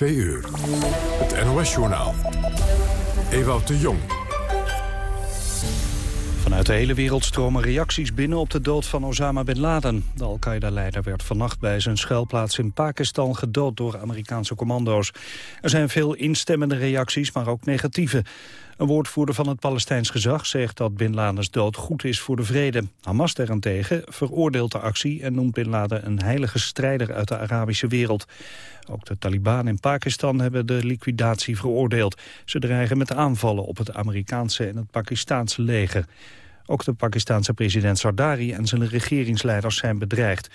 2 uur. Het NOS-journaal. Ewout de Jong. Vanuit de hele wereld stromen reacties binnen op de dood van Osama Bin Laden. De Al-Qaeda-leider werd vannacht bij zijn schuilplaats in Pakistan gedood door Amerikaanse commando's. Er zijn veel instemmende reacties, maar ook negatieve. Een woordvoerder van het Palestijns gezag zegt dat Bin Ladens dood goed is voor de vrede. Hamas daarentegen veroordeelt de actie en noemt Bin Laden een heilige strijder uit de Arabische wereld. Ook de Taliban in Pakistan hebben de liquidatie veroordeeld. Ze dreigen met aanvallen op het Amerikaanse en het Pakistaanse leger. Ook de Pakistanse president Sardari en zijn regeringsleiders zijn bedreigd.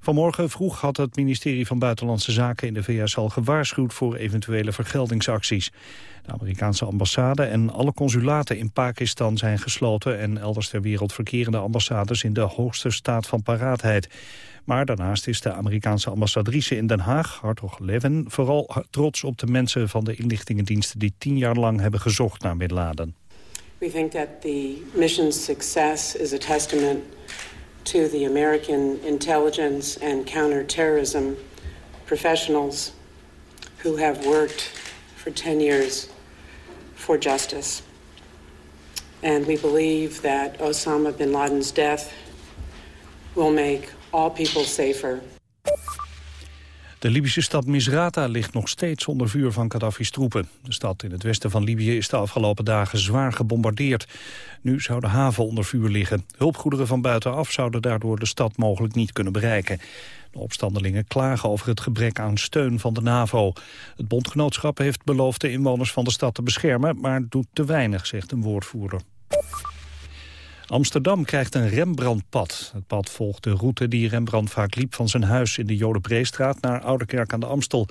Vanmorgen vroeg had het ministerie van Buitenlandse Zaken in de VS al gewaarschuwd voor eventuele vergeldingsacties. De Amerikaanse ambassade en alle consulaten in Pakistan zijn gesloten en elders ter wereld verkerende ambassades in de hoogste staat van paraatheid. Maar daarnaast is de Amerikaanse ambassadrice in Den Haag, Hartog Levin, vooral trots op de mensen van de inlichtingendiensten die tien jaar lang hebben gezocht naar Bin Laden. We think that the mission's success is a testament to the American intelligence and counterterrorism professionals who have worked for 10 years for justice. And we believe that Osama bin Laden's death will make all people safer. De Libische stad Misrata ligt nog steeds onder vuur van Gaddafi's troepen. De stad in het westen van Libië is de afgelopen dagen zwaar gebombardeerd. Nu zou de haven onder vuur liggen. Hulpgoederen van buitenaf zouden daardoor de stad mogelijk niet kunnen bereiken. De opstandelingen klagen over het gebrek aan steun van de NAVO. Het bondgenootschap heeft beloofd de inwoners van de stad te beschermen... maar doet te weinig, zegt een woordvoerder. Amsterdam krijgt een Rembrandtpad. Het pad volgt de route die Rembrandt vaak liep van zijn huis in de Jodenbreestraat naar Ouderkerk aan de Amstel.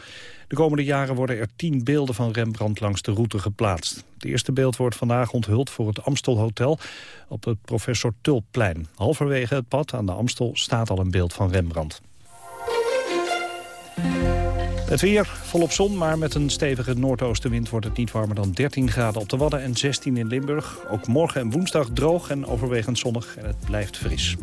De komende jaren worden er tien beelden van Rembrandt langs de route geplaatst. Het eerste beeld wordt vandaag onthuld voor het Amstelhotel op het Professor Tulpplein. Halverwege het pad aan de Amstel staat al een beeld van Rembrandt. Het weer volop zon, maar met een stevige noordoostenwind wordt het niet warmer dan 13 graden op de Wadden en 16 in Limburg. Ook morgen en woensdag droog en overwegend zonnig en het blijft fris.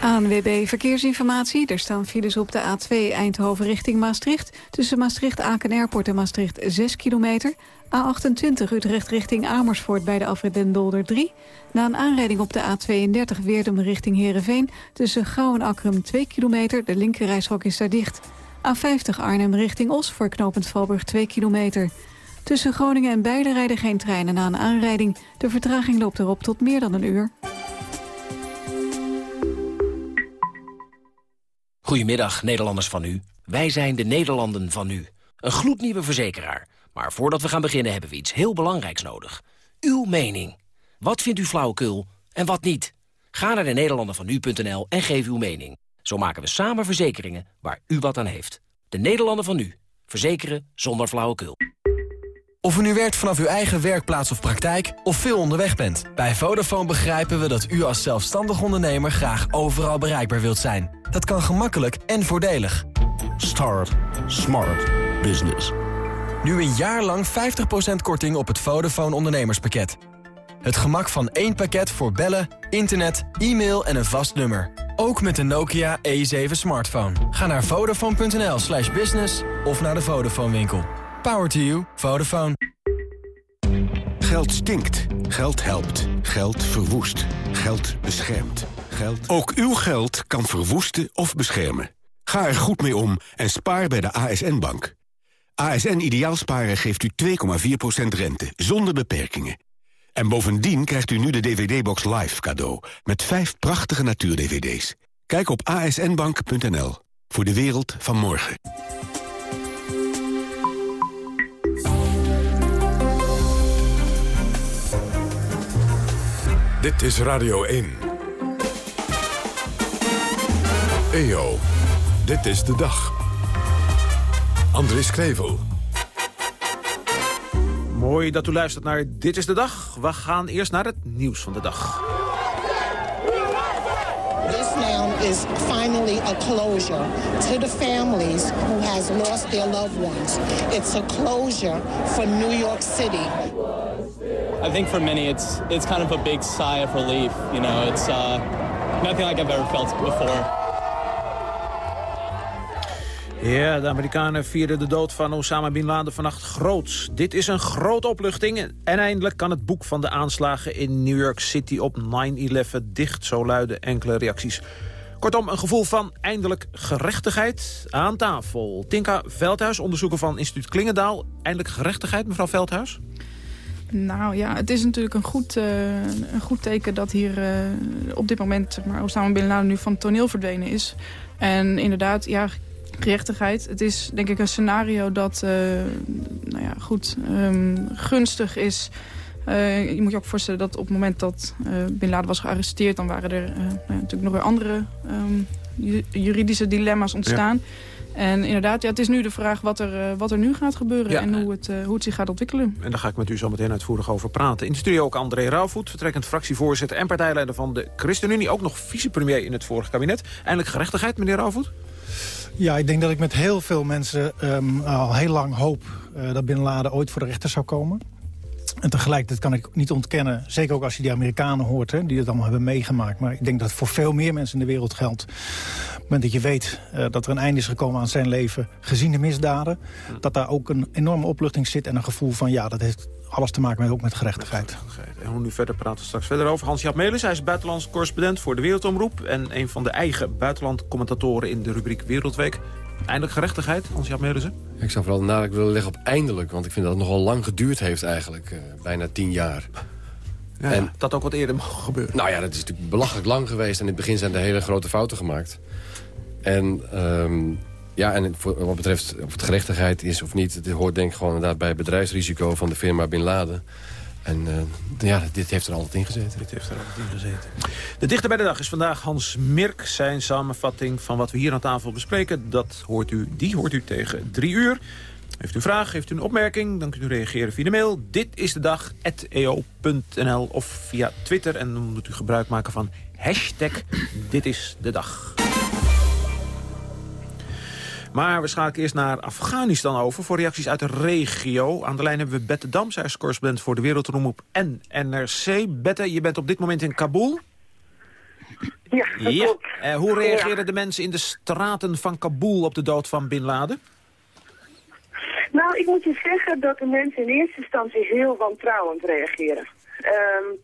ANWB Verkeersinformatie. Er staan files op de A2 Eindhoven richting Maastricht. Tussen Maastricht-Aken Airport en Maastricht 6 kilometer. A28 Utrecht richting Amersfoort bij de afrit Den Dolder 3. Na een aanrijding op de A32 Weerdum richting Heerenveen... tussen Gouw en Akrum 2 kilometer. De linkerrijstrook is daar dicht. A50 Arnhem richting Os voor knooppunt Valburg 2 kilometer. Tussen Groningen en Beide rijden geen treinen na een aanrijding. De vertraging loopt erop tot meer dan een uur. Goedemiddag, Nederlanders van u. Wij zijn de Nederlanden van u. Een gloednieuwe verzekeraar. Maar voordat we gaan beginnen hebben we iets heel belangrijks nodig. Uw mening. Wat vindt u flauwekul en wat niet? Ga naar de en geef uw mening. Zo maken we samen verzekeringen waar u wat aan heeft. De Nederlanden van nu. Verzekeren zonder flauwekul. Of u nu werkt vanaf uw eigen werkplaats of praktijk of veel onderweg bent. Bij Vodafone begrijpen we dat u als zelfstandig ondernemer graag overal bereikbaar wilt zijn. Dat kan gemakkelijk en voordelig. Start Smart Business. Nu een jaar lang 50% korting op het Vodafone ondernemerspakket. Het gemak van één pakket voor bellen, internet, e-mail en een vast nummer. Ook met de Nokia E7 smartphone. Ga naar vodafone.nl slash business of naar de Vodafone winkel. Power to you. Vodafone. Geld stinkt. Geld helpt. Geld verwoest. Geld beschermt. Geld... Ook uw geld kan verwoesten of beschermen. Ga er goed mee om en spaar bij de ASN-bank. ASN Ideaalsparen geeft u 2,4% rente, zonder beperkingen. En bovendien krijgt u nu de DVD-box Live cadeau... met vijf prachtige natuur-DVD's. Kijk op asnbank.nl voor de wereld van morgen. Dit is Radio 1. EO, dit is de dag. Andries Krevel. Mooi dat u luistert naar Dit is de Dag. We gaan eerst naar het nieuws van de dag. This now is finally a closure to the families who has lost their loved ones. It's a closure for New York City. I think for many it's it's kind of a big sigh of relief. You know, it's uh, nothing like I've ever felt before. Ja, de Amerikanen vierden de dood van Osama Bin Laden vannacht groots. Dit is een grote opluchting en eindelijk kan het boek van de aanslagen in New York City op 9-11 dicht, zo luiden enkele reacties. Kortom, een gevoel van eindelijk gerechtigheid aan tafel. Tinka Veldhuis, onderzoeker van instituut Klingendaal. Eindelijk gerechtigheid, mevrouw Veldhuis? Nou ja, het is natuurlijk een goed, uh, een goed teken dat hier uh, op dit moment maar Osama Bin Laden nu van toneel verdwenen is. En inderdaad, ja, gerechtigheid. Het is denk ik een scenario dat uh, nou ja, goed, um, gunstig is. Uh, je moet je ook voorstellen dat op het moment dat uh, Bin Laden was gearresteerd... dan waren er nou natuurlijk nog weer andere um, juridische dilemma's ontstaan. Ja. En inderdaad, ja, het is nu de vraag wat er, wat er nu gaat gebeuren... Ja. en hoe het, hoe het zich gaat ontwikkelen. En daar ga ik met u zo meteen uitvoerig over praten. In de studio ook André Rauwvoet, vertrekkend fractievoorzitter... en partijleider van de ChristenUnie. Ook nog vicepremier in het vorige kabinet. Eindelijk gerechtigheid, meneer Rauwvoet? Ja, ik denk dat ik met heel veel mensen um, al heel lang hoop uh, dat Bin Laden ooit voor de rechter zou komen. En tegelijkertijd kan ik niet ontkennen, zeker ook als je die Amerikanen hoort... Hè, die het allemaal hebben meegemaakt. Maar ik denk dat het voor veel meer mensen in de wereld geldt. Op het moment dat je weet uh, dat er een einde is gekomen aan zijn leven... gezien de misdaden, dat daar ook een enorme opluchting zit... en een gevoel van, ja, dat heeft alles te maken met, ook met gerechtigheid. En hoe nu verder praten we straks verder over. Hans-Jaap Melis, hij is buitenlands correspondent voor de Wereldomroep... en een van de eigen buitenlandcommentatoren in de rubriek Wereldweek. Eindelijk gerechtigheid, Hans-Jaap Melissen? Ik zou vooral nadruk willen leggen op eindelijk... want ik vind dat het nogal lang geduurd heeft eigenlijk. Uh, bijna tien jaar. Ja, en, dat ook wat eerder mogen gebeuren. Nou ja, dat is natuurlijk belachelijk lang geweest. En in het begin zijn er hele grote fouten gemaakt. En... Um, ja, en wat betreft of het gerechtigheid is of niet... het hoort denk ik gewoon inderdaad bij het bedrijfsrisico van de firma Bin Laden. En uh, ja, dit heeft er altijd in gezeten. Dit heeft er altijd in gezeten. De dichter bij de dag is vandaag Hans Mirk. Zijn samenvatting van wat we hier aan tafel bespreken... Dat hoort u, die hoort u tegen drie uur. Heeft u een vraag, heeft u een opmerking, dan kunt u reageren via de mail. Dit is de dag, eo.nl of via Twitter. En dan moet u gebruik maken van hashtag Dit is de dag. Maar we schakelen eerst naar Afghanistan over voor reacties uit de regio. Aan de lijn hebben we Bette Dam, zij is correspondent voor de Wereldroemop en NRC. Bette, je bent op dit moment in Kabul. Ja, ja. Uh, hoe reageren ja. de mensen in de straten van Kabul op de dood van Bin Laden? Nou, ik moet je zeggen dat de mensen in eerste instantie heel wantrouwend reageren. Um,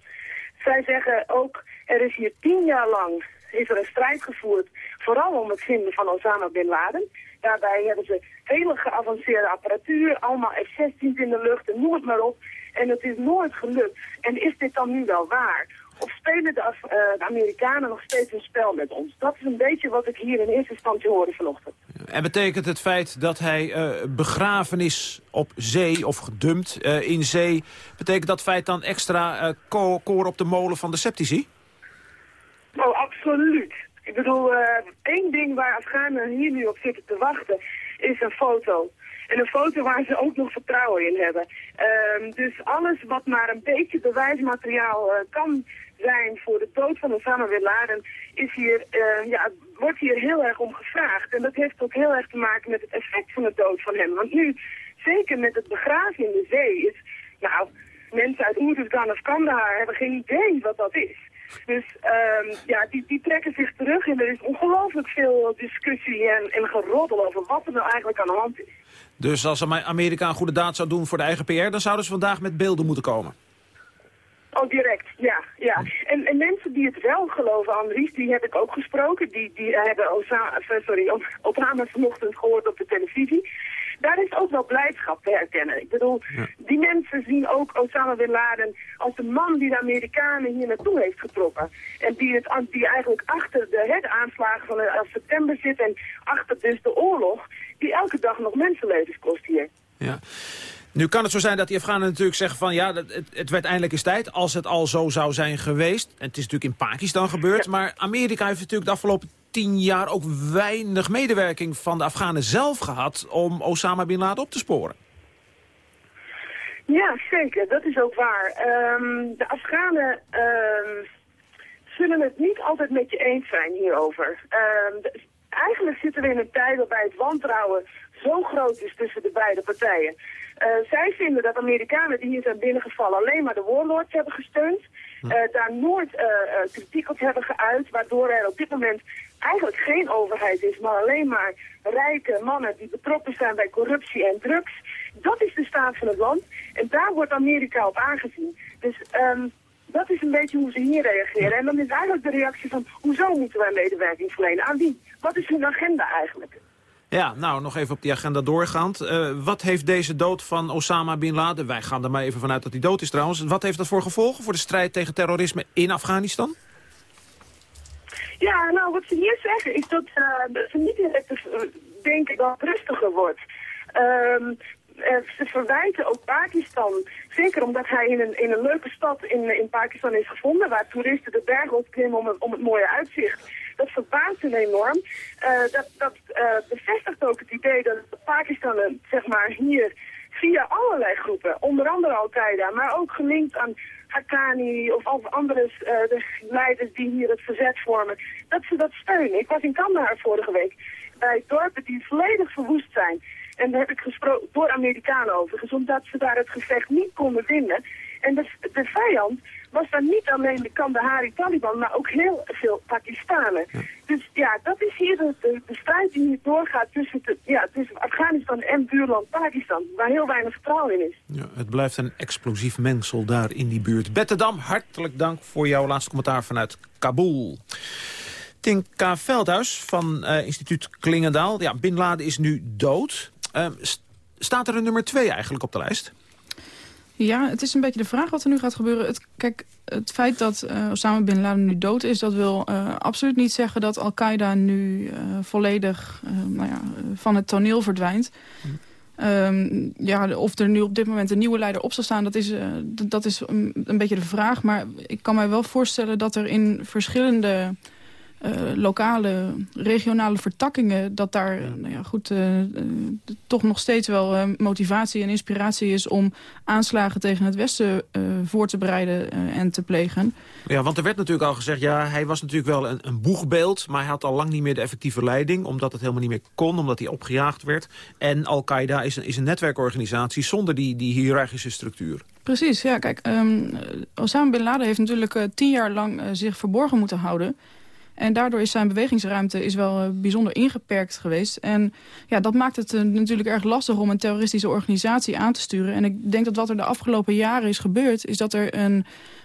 zij zeggen ook, er is hier tien jaar lang is er een strijd gevoerd, vooral om het vinden van Osama Bin Laden. Daarbij hebben ze hele geavanceerde apparatuur, allemaal F-16's in de lucht en noem het maar op. En het is nooit gelukt. En is dit dan nu wel waar? Of spelen de, uh, de Amerikanen nog steeds een spel met ons? Dat is een beetje wat ik hier in eerste instantie hoorde vanochtend. En betekent het feit dat hij uh, begraven is op zee of gedumpt uh, in zee... betekent dat feit dan extra ko koor op de molen van de sceptici? Oh, absoluut. Ik bedoel, uh, één ding waar Afghanen hier nu op zitten te wachten is een foto. En een foto waar ze ook nog vertrouwen in hebben. Uh, dus alles wat maar een beetje bewijsmateriaal uh, kan zijn voor de dood van Osama Bin Laden, is hier, uh, ja, wordt hier heel erg om gevraagd. En dat heeft ook heel erg te maken met het effect van de dood van hem. Want nu, zeker met het begraven in de zee, is, nou, mensen uit Oeruzgan of Kandahar hebben geen idee wat dat is. Dus um, ja, die, die trekken zich terug en er is ongelooflijk veel discussie en, en geroddel over wat er nou eigenlijk aan de hand is. Dus als Amerika een goede daad zou doen voor de eigen PR, dan zouden ze vandaag met beelden moeten komen? Oh, direct, ja. ja. En, en mensen die het wel geloven, Andries, die heb ik ook gesproken. Die, die hebben Osama, sorry, Obama vanochtend gehoord op de televisie daar is ook wel blijdschap te herkennen. Ik bedoel, ja. die mensen zien ook Osama Bin Laden als de man die de Amerikanen hier naartoe heeft getrokken. En die, het, die eigenlijk achter de, hè, de aanslagen van 11 september zit en achter dus de oorlog, die elke dag nog mensenlevens kost hier. Ja. Nu kan het zo zijn dat die Afghanen natuurlijk zeggen van... ja, het, het werd eindelijk eens tijd, als het al zo zou zijn geweest. En het is natuurlijk in Pakistan gebeurd. Ja. Maar Amerika heeft natuurlijk de afgelopen tien jaar ook weinig medewerking van de Afghanen zelf gehad... om Osama Bin Laden op te sporen. Ja, zeker. Dat is ook waar. Um, de Afghanen um, zullen het niet altijd met je eens zijn hierover. Um, de, eigenlijk zitten we in een tijd waarbij het wantrouwen zo groot is tussen de beide partijen. zij vinden dat Amerikanen die hier zijn binnengevallen alleen maar de warlords hebben gesteund. daar nooit kritiek op hebben geuit, waardoor er op dit moment eigenlijk geen overheid is, maar alleen maar rijke mannen die betrokken zijn bij corruptie en drugs. Dat is de staat van het land en daar wordt Amerika op aangezien. Dus um, dat is een beetje hoe ze hier reageren. En dan is eigenlijk de reactie van, hoezo moeten wij medewerking verlenen? Aan wie? Wat is hun agenda eigenlijk? Ja, nou, nog even op die agenda doorgaand. Uh, wat heeft deze dood van Osama Bin Laden... wij gaan er maar even vanuit dat hij dood is trouwens... wat heeft dat voor gevolgen voor de strijd tegen terrorisme in Afghanistan? Ja, nou, wat ze hier zeggen is dat, uh, dat ze niet direct uh, denken dat het rustiger wordt. Um, ze verwijten ook Pakistan, zeker omdat hij in een, in een leuke stad in, in Pakistan is gevonden, waar toeristen de bergen opklimmen om, om het mooie uitzicht. Dat verbaast hen enorm. Dat dat bevestigt ook het idee dat Pakistan, zeg maar, hier via allerlei groepen, onder andere Al-Qaeda, maar ook gelinkt aan Haqqani of, andere uh, de leiders die hier het verzet vormen, dat ze dat steunen. Ik was in Kandahar vorige week bij dorpen die volledig verwoest zijn. En daar heb ik gesproken door Amerikanen overigens, omdat ze daar het gevecht niet konden winnen. En de, de vijand was dan niet alleen de Kandahari Taliban, maar ook heel veel Pakistanen. Dus ja, dat is hier de, de, strijd die hier doorgaat tussen, de, ja, tussen Afghanistan en buurland Pakistan, waar heel weinig vertrouwen in is. Ja, het blijft een explosief mengsel daar in die buurt. Bettedam, hartelijk dank voor jouw laatste commentaar vanuit Kabul. Tinka Veldhuis van uh, instituut Klingendaal. Ja, Bin Laden is nu dood. Uh, staat er een nummer twee eigenlijk op de lijst? Ja, het is een beetje de vraag wat er nu gaat gebeuren. Het, kijk, het feit dat uh, Osama Bin Laden nu dood is... dat wil uh, absoluut niet zeggen dat Al-Qaeda nu uh, volledig nou ja, van het toneel verdwijnt. Um, ja, of er nu op dit moment een nieuwe leider op zal staan, dat is, dat is een, een, beetje de vraag. Maar ik kan mij wel voorstellen dat er in verschillende lokale, regionale vertakkingen... dat daar Nou ja, goed, uh, uh, toch nog steeds wel motivatie en inspiratie is... om aanslagen tegen het Westen voor te bereiden en te plegen. Ja, want er werd natuurlijk al gezegd... ja, hij was natuurlijk wel een, een boegbeeld... maar hij had al lang niet meer de effectieve leiding... omdat het helemaal niet meer kon, omdat hij opgejaagd werd. En Al-Qaeda is een, is een netwerkorganisatie zonder die, die hiërarchische structuur. Precies, ja, kijk, um, Osama Bin Laden heeft natuurlijk tien jaar lang zich verborgen moeten houden... En daardoor is zijn bewegingsruimte is wel uh, bijzonder ingeperkt geweest. En ja, dat maakt het uh, natuurlijk erg lastig om een terroristische organisatie aan te sturen. En ik denk dat wat er de afgelopen jaren is gebeurd... is dat er een...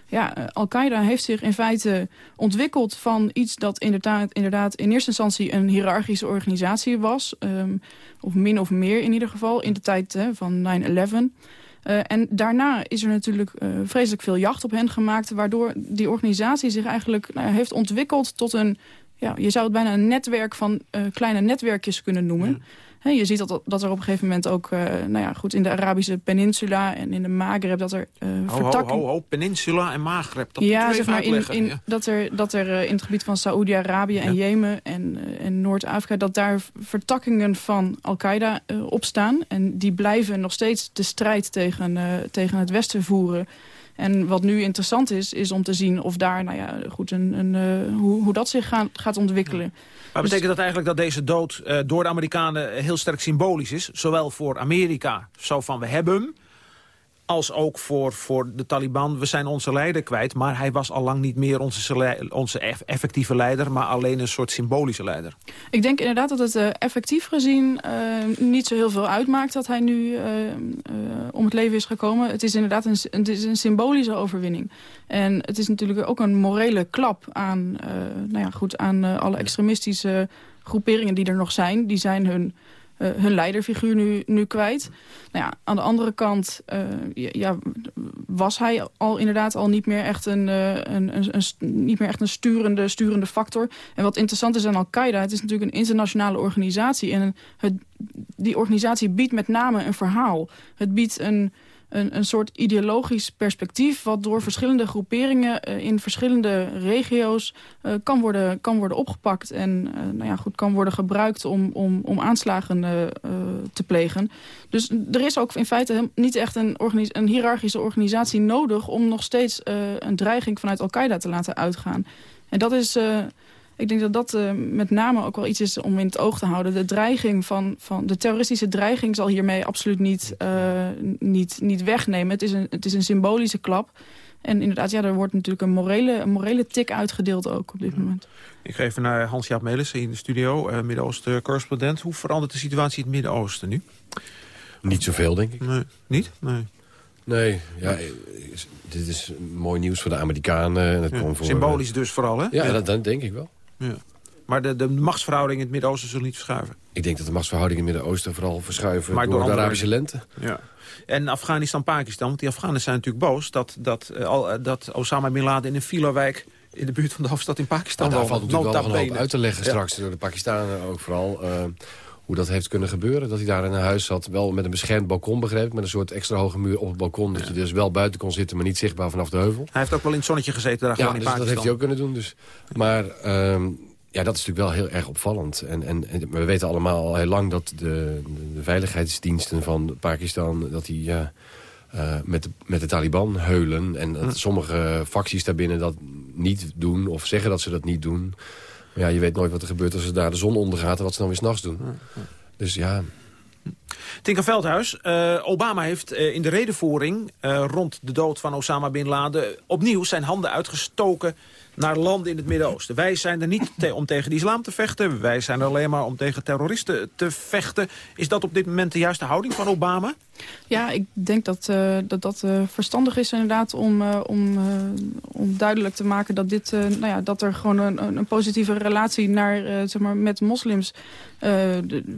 Ja, eh, Al-Qaeda heeft zich in feite ontwikkeld van iets dat inderdaad, inderdaad in eerste instantie een hiërarchische organisatie was. Um, of min of meer in ieder geval, in de tijd van 9-11. Uh, en daarna is er natuurlijk uh, vreselijk veel jacht op hen gemaakt... waardoor die organisatie zich eigenlijk nou, heeft ontwikkeld tot een... Ja, je zou het bijna een netwerk van uh, kleine netwerkjes kunnen noemen... je ziet dat, dat er op een gegeven moment ook, uh, nou ja, goed, in de Arabische peninsula en in de Maghreb, dat er uh, ho, vertakking... Ho, ho, peninsula en Maghreb, dat ja, zeg maar, in, in, ja. dat er, dat er uh, in het gebied van Saoedi-Arabië en Jemen en, en Noord-Afrika, dat daar vertakkingen van Al-Qaeda opstaan. En die blijven nog steeds de strijd tegen, tegen het Westen voeren. En wat nu interessant is, is om te zien of daar, nou ja, goed, een, een, uh, hoe, hoe dat zich gaat, gaat ontwikkelen. Maar betekent dat eigenlijk dat deze dood uh, door de Amerikanen heel sterk symbolisch is? Zowel voor Amerika, zo van we hebben hem als ook voor, voor de Taliban. We zijn onze leider kwijt, maar hij was al lang niet meer onze, onze effectieve leider... maar alleen een soort symbolische leider. Ik denk inderdaad dat het uh, effectief gezien uh, niet zo heel veel uitmaakt... dat hij nu uh, om het leven is gekomen. Het is inderdaad een, het is een symbolische overwinning. En het is natuurlijk ook een morele klap aan, nou ja, goed, aan alle extremistische groeperingen die er nog zijn. Die zijn hun uh, hun leiderfiguur nu, nu kwijt. Nou ja, aan de andere kant uh, ja, was hij al inderdaad al niet meer echt een, een, een, een, niet meer echt een sturende, sturende factor. En wat interessant is aan Al-Qaeda, het is natuurlijk een internationale organisatie. En het, die organisatie biedt met name een verhaal. Het biedt een een, een soort ideologisch perspectief... wat door verschillende groeperingen uh, in verschillende regio's uh, kan, worden, kan worden opgepakt... en uh, nou ja, goed, kan worden gebruikt om, om, om aanslagen te plegen. Dus er is ook in feite niet echt een, een hiërarchische organisatie nodig... om nog steeds een dreiging vanuit Al-Qaeda te laten uitgaan. En dat is Ik denk dat dat uh, met name ook wel iets is om in het oog te houden. De dreiging van, van de terroristische dreiging zal hiermee absoluut niet, uh, niet, niet wegnemen. Het is, een, het is een symbolische klap. En inderdaad, ja, er wordt natuurlijk een morele, een morele tik uitgedeeld ook op dit moment. Ik ga even naar Hans-Jaap Melissen in de studio, uh, Midden-Oosten-correspondent. Hoe verandert de situatie in het Midden-Oosten nu? Niet zoveel, denk ik. Nee, niet? Nee. Nee, ja, dit is mooi nieuws voor de Amerikanen. En het ja, komt voor, symbolisch dus vooral, hè? Ja, ja. Dat, dat, denk ik wel. Ja. Maar de, de machtsverhoudingen in het Midden-Oosten zullen niet verschuiven? Ik denk dat de machtsverhoudingen in het Midden-Oosten vooral verschuiven maar door, door de Arabische lente. Ja. En Afghanistan-Pakistan, want die Afghanen zijn natuurlijk boos... dat, dat, uh, al, dat Osama Bin Laden in een filawijk in de buurt van de hoofdstad in Pakistan woont. Daar valt natuurlijk wel een hoop uit te leggen straks door de Pakistanen ook vooral... Uh, hoe dat heeft kunnen gebeuren. Dat hij daar in een huis zat, wel met een beschermd balkon begreep... met een soort extra hoge muur op het balkon. Dat je dus wel buiten kon zitten, maar niet zichtbaar vanaf de heuvel. Hij heeft ook wel in het zonnetje gezeten daar ja, gewoon in dus dat heeft hij ook kunnen doen. Dus. Maar um, ja, dat is natuurlijk wel heel erg opvallend. En, en, en, we weten allemaal al heel lang dat de, de, de veiligheidsdiensten van Pakistan... dat die ja, uh, met, de, met de Taliban heulen. En dat hm. sommige facties daarbinnen dat niet doen of zeggen dat ze dat niet doen... Ja, je weet nooit wat er gebeurt als er daar de zon ondergaat... en wat ze dan weer s'nachts doen. Dus ja... Tinker Veldhuis, uh, Obama heeft uh, in de redenvoering uh, rond de dood van Osama Bin Laden... opnieuw zijn handen uitgestoken naar landen in het Midden-Oosten. Wij zijn er niet om tegen de islam te vechten. Wij zijn er alleen maar om tegen terroristen te vechten. Is dat op dit moment de juiste houding van Obama? Ja, ik denk dat uh, dat, dat uh, verstandig is inderdaad om, uh, om, om duidelijk te maken... dat, dit, nou ja, dat er gewoon een, een positieve relatie naar, zeg maar, met moslims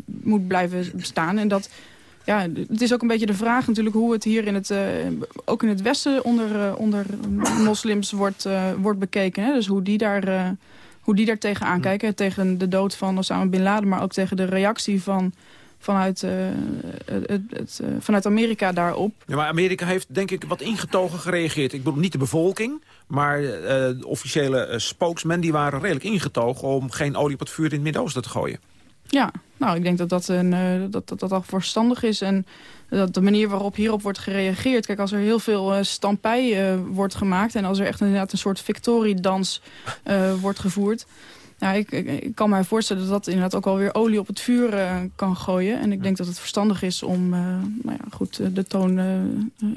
moet blijven bestaan. En dat ja, het is ook een beetje de vraag natuurlijk hoe het hier in het, uh, ook in het Westen onder, uh, onder moslims wordt, uh, wordt bekeken. Hè? Dus hoe die daar, hoe die daar tegen aankijken. Tegen de dood van Osama Bin Laden, maar ook tegen de reactie van, vanuit, het, het, vanuit Amerika daarop. Ja, maar Amerika heeft denk ik wat ingetogen gereageerd. Ik bedoel niet de bevolking, maar de officiële spokesmen die waren redelijk ingetogen om geen olie op het vuur in het Midden-Oosten te gooien. Ja, nou, ik denk dat dat, een, uh, dat, dat, dat al verstandig is. En dat de manier waarop hierop wordt gereageerd... Kijk, als er heel veel uh, stampij uh, wordt gemaakt... en als er echt inderdaad een soort victoriedans wordt gevoerd... Nou, ik, ik, ik, kan mij voorstellen dat dat inderdaad ook alweer olie op het vuur kan gooien. En ik denk dat het verstandig is om nou ja, goed, de toon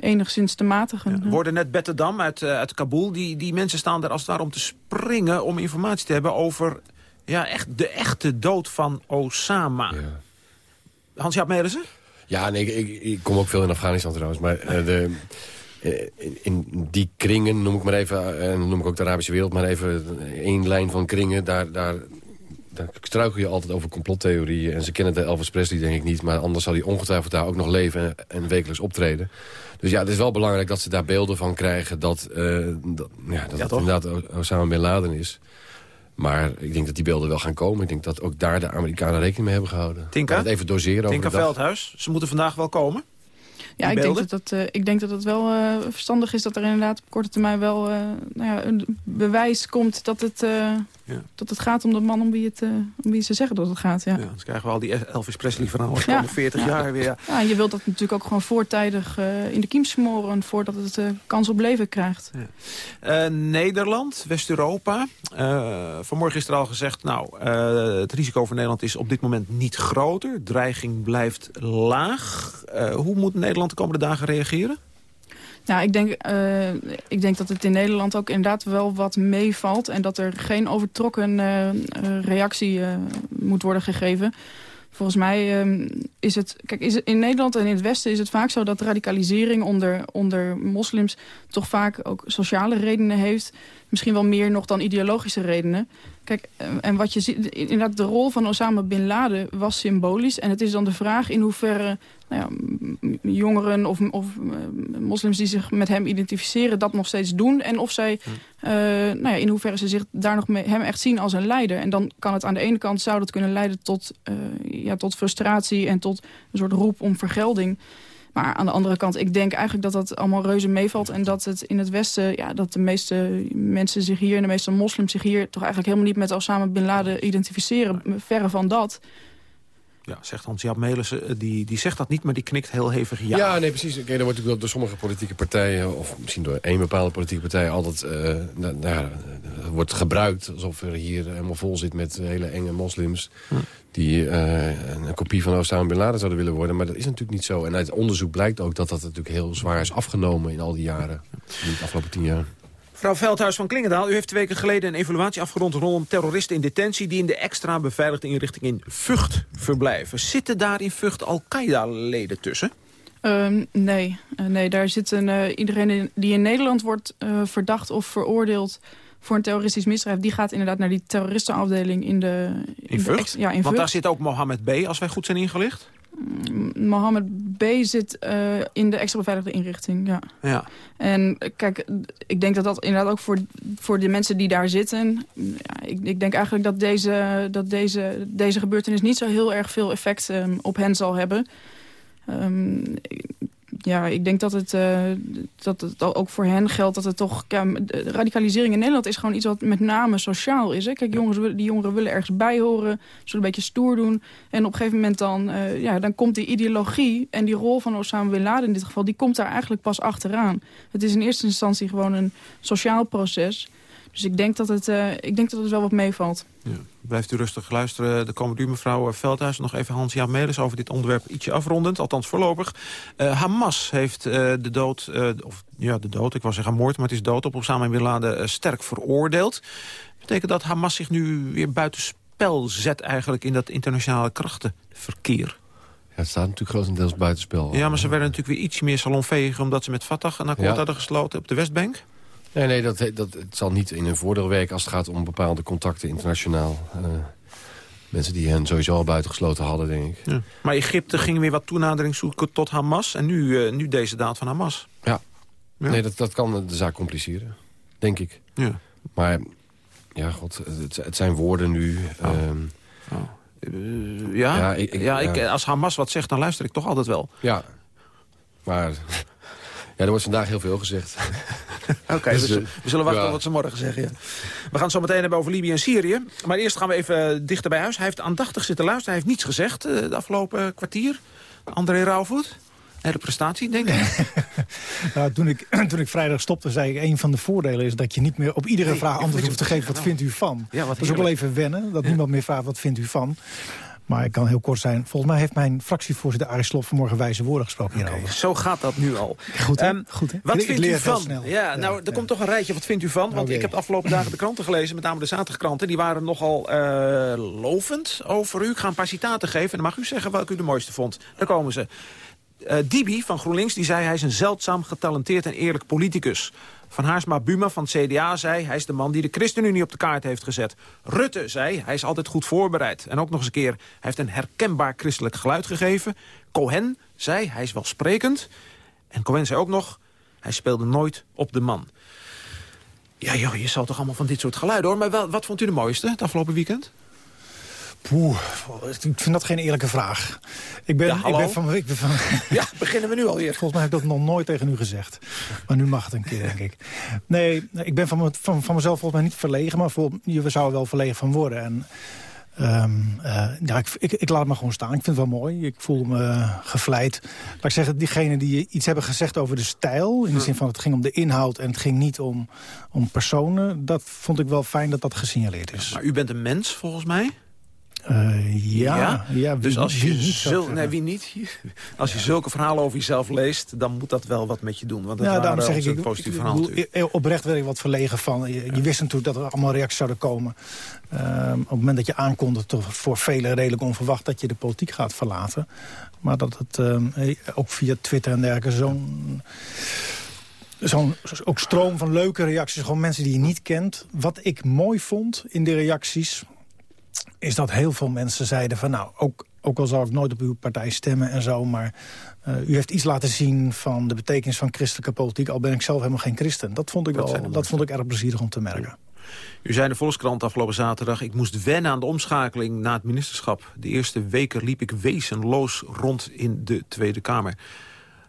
enigszins te matigen. Ja, we hoorden net Bette Dam uit, uit Kabul. Die, die mensen staan daar als het ware om te springen... om informatie te hebben over ja, echt de echte dood van Osama. Ja. Hans-Jaap Melissen? Ja, nee, ik, ik, kom ook veel in Afghanistan trouwens. Maar uh, de, in, in, die kringen, noem ik maar even... en noem ik ook de Arabische wereld, maar even één lijn van kringen... daar, daar, daar struikel je altijd over complottheorieën. En ze kennen de Elvis Presley denk ik niet... maar anders zal hij ongetwijfeld daar ook nog leven en, en wekelijks optreden. Dus ja, het is wel belangrijk dat ze daar beelden van krijgen... dat, uh, dat, ja, dat ja, het inderdaad Osama Bin Laden is... Maar ik denk dat die beelden wel gaan komen. Ik denk dat ook daar de Amerikanen rekening mee hebben gehouden. Tinka? Het even doseren Tinka Veldhuis, ze moeten vandaag wel komen? Ja, ik denk, dat dat, uh, ik denk dat het wel uh, verstandig is dat er inderdaad op korte termijn wel uh, nou ja, een bewijs komt dat het, ja. dat het gaat om de man om wie, het, om wie ze zeggen dat het gaat. Ja. Ja, dan krijgen we al die Elvis Presley verhaal de ja. 40 ja. jaar weer. Ja, je wilt dat natuurlijk ook gewoon voortijdig in de kiem smoren voordat het kans op leven krijgt. Nederland, West-Europa. vanmorgen is er al gezegd, nou, het risico voor Nederland is op dit moment niet groter. Dreiging blijft laag. hoe moet Nederland de komende dagen reageren? Nou, ik denk, uh, ik denk dat het in Nederland ook inderdaad wel wat meevalt... en dat er geen overtrokken uh, reactie uh, moet worden gegeven. Volgens mij uh, is het... Kijk, is het, in Nederland en in het Westen is het vaak zo... dat radicalisering onder, onder moslims toch vaak ook sociale redenen heeft. Misschien wel meer nog dan ideologische redenen. Kijk, en wat je ziet, inderdaad, de rol van Osama Bin Laden was symbolisch. En het is dan de vraag in hoeverre nou ja, jongeren of, of uh, moslims die zich met hem identificeren dat nog steeds doen. En of zij, uh, nou ja, in hoeverre ze zich daar nog mee, hem echt zien als een leider. En dan kan het aan de ene kant, zou dat kunnen leiden tot, uh, ja, tot frustratie en tot een soort roep om vergelding. Maar aan de andere kant, ik denk eigenlijk dat dat allemaal reuze meevalt. En dat het in het Westen, ja, dat de meeste mensen zich hier... en de meeste moslims zich hier toch eigenlijk helemaal niet met Osama Bin Laden identificeren. Verre van dat. Ja, zegt Hans-Jaap Melissen. Eh, die, die zegt dat niet, maar die knikt heel hevig ja. Ja, nee, precies. Oké, dan wordt natuurlijk door sommige politieke partijen... of misschien door één bepaalde politieke partij... altijd uh, nou, nou, wordt gebruikt alsof er hier helemaal vol zit met hele enge moslims... Hm. die uh, een kopie van Osama Bin Laden zouden willen worden. Maar dat is natuurlijk niet zo. En uit onderzoek blijkt ook dat dat natuurlijk heel zwaar is afgenomen... in al die jaren, in de afgelopen tien jaar. Mevrouw Veldhuis van Klingendaal, u heeft twee weken geleden een evaluatie afgerond rondom terroristen in detentie die in de extra beveiligde inrichting in Vught verblijven. Zitten daar in Vught Al-Qaeda-leden tussen? Um, nee. Uh, nee, daar zitten uh, iedereen die in Nederland wordt uh, verdacht of veroordeeld voor een terroristisch misdrijf... die gaat inderdaad naar die terroristenafdeling in de... In, in Vught? ja, in Want daar zit ook Mohammed B., als wij goed zijn ingelicht? Mohammed B. zit uh, in de extra beveiligde inrichting, ja. ja. En kijk, ik denk dat dat inderdaad ook voor, voor de mensen die daar zitten... Ja, ik, ik denk eigenlijk dat, deze, dat deze, deze gebeurtenis niet zo heel erg veel effect um, op hen zal hebben... Um, ja, ik denk dat het, uh, dat het ook voor hen geldt dat het toch... Ja, radicalisering in Nederland is gewoon iets wat met name sociaal is. Hè? Kijk, jongens, die jongeren willen ergens bij horen, zullen een beetje stoer doen. En op een gegeven moment dan, uh, ja, dan komt die ideologie en die rol van Osama Bin Laden in dit geval... die komt daar eigenlijk pas achteraan. Het is in eerste instantie gewoon een sociaal proces... Dus ik denk dat het, uh, ik denk dat het wel wat meevalt. Ja. Blijft u rustig luisteren. De komende u, mevrouw Veldhuis. Nog even Hans-Jaap Melis over dit onderwerp ietsje afrondend. Althans voorlopig. Uh, Hamas heeft uh, de dood, of ja, de dood, ik wou zeggen moord, maar het is dood op Osama Bin Laden sterk veroordeeld. Betekent dat Hamas zich nu weer buitenspel zet eigenlijk in dat internationale krachtenverkeer? Ja, het staat natuurlijk grotendeels buitenspel. Ja, maar ze werden natuurlijk weer iets meer salonveeg... omdat ze met Fatah een akkoord ja. hadden gesloten op de Westbank. Nee, nee dat, dat, het zal niet in hun voordeel werken als het gaat om bepaalde contacten internationaal. Uh, mensen die hen sowieso al buitengesloten hadden, denk ik. Ja. Maar Egypte ging weer wat toenadering zoeken tot Hamas. En nu, uh, nu deze daad van Hamas. Ja. ja. Nee, dat, dat kan de zaak compliceren. Denk ik. Ja. Maar, ja, god, het, het zijn woorden nu... Oh. Um, oh. Uh, ja, ja, ik, ik, ja, ik, als Hamas wat zegt, dan luister ik toch altijd wel. Ja, maar ja, er wordt vandaag heel veel gezegd. Oké, okay, dus, we, zullen wachten ja. op wat ze morgen zeggen. Ja. We gaan het zo meteen hebben over Libië en Syrië. Maar eerst gaan we even dichter bij huis. Hij heeft aandachtig zitten luisteren. Hij heeft niets gezegd uh, de afgelopen kwartier. André Rauwvoet. Hele prestatie, denk ik. nou, toen, ik, toen ik vrijdag stopte, zei ik... een van de voordelen is dat je niet meer op iedere vraag antwoord hoeft te geven... wat vindt u van? Ja, dat is ook wel even wennen, dat ja. niemand meer vraagt wat vindt u van. Maar ik kan heel kort zijn. Volgens mij heeft mijn fractievoorzitter Arie Slob vanmorgen wijze woorden gesproken okay, hierover. Zo gaat dat nu al. Goed, hè? Um, Goed, hè? Wat ik, vindt ik u van? Ja, ja, nou, er ja. komt toch een rijtje. Wat vindt u van? Want okay. ik heb de afgelopen dagen de kranten gelezen, met name de zaterdagkranten. Die waren nogal uh, lovend over u. Ik ga een paar citaten geven en dan mag u zeggen welke u de mooiste vond. Daar komen ze. Uh, Dibi van GroenLinks die zei hij is een zeldzaam getalenteerd en eerlijk politicus. Van Haarsma Buma van het CDA zei... hij is de man die de ChristenUnie op de kaart heeft gezet. Rutte zei hij is altijd goed voorbereid. En ook nog eens een keer, hij heeft een herkenbaar christelijk geluid gegeven. Cohen zei hij is welsprekend. En Cohen zei ook nog, hij speelde nooit op de man. Ja, joh, je zal toch allemaal van dit soort geluiden hoor. Maar wat vond u de mooiste het afgelopen weekend? Poeh, ik vind dat geen eerlijke vraag. Ik ben, ja, ik ben van, ik ben van... Ja, beginnen we nu alweer. Volgens mij heb ik dat nog nooit tegen u gezegd. Maar nu mag het een keer, denk ik. Nee, ik ben van, van, van mezelf volgens mij niet verlegen... maar voor, je zou er wel verlegen van worden. En, um, uh, ja, ik, ik, ik, laat me gewoon staan. Ik vind het wel mooi. Ik voel me gevleid. Laat ik zeggen, diegenen die iets hebben gezegd over de stijl... in de zin van het ging om de inhoud en het ging niet om, om personen... dat vond ik wel fijn dat dat gesignaleerd is. Maar u bent een mens, volgens mij? Uh, ja, ja? ja wie, dus als je wie zul, nee, wie niet? Als je zulke verhalen over jezelf leest, dan moet dat wel wat met je doen. Want dat ja, daarom zeg ik, positief verhaal. oprecht werd ik wat verlegen van. Je, je, wist natuurlijk dat er allemaal reacties zouden komen. Uh, op het moment dat je aankondigt, voor velen redelijk onverwacht, dat je de politiek gaat verlaten. Maar dat het uh, ook via Twitter en dergelijke zo'n zo'n ook stroom van leuke reacties. Gewoon mensen die je niet kent. Wat ik mooi vond in de reacties is dat heel veel mensen zeiden van... nou, ook, ook al zou ik nooit op uw partij stemmen en zo... maar uh, u heeft iets laten zien van de betekenis van christelijke politiek... al ben ik zelf helemaal geen christen. Dat vond ik, dat wel, dat vond ik erg plezierig om te merken. U zei in de Volkskrant afgelopen zaterdag... ik moest wennen aan de omschakeling na het ministerschap. De eerste weken liep ik wezenloos rond in de Tweede Kamer.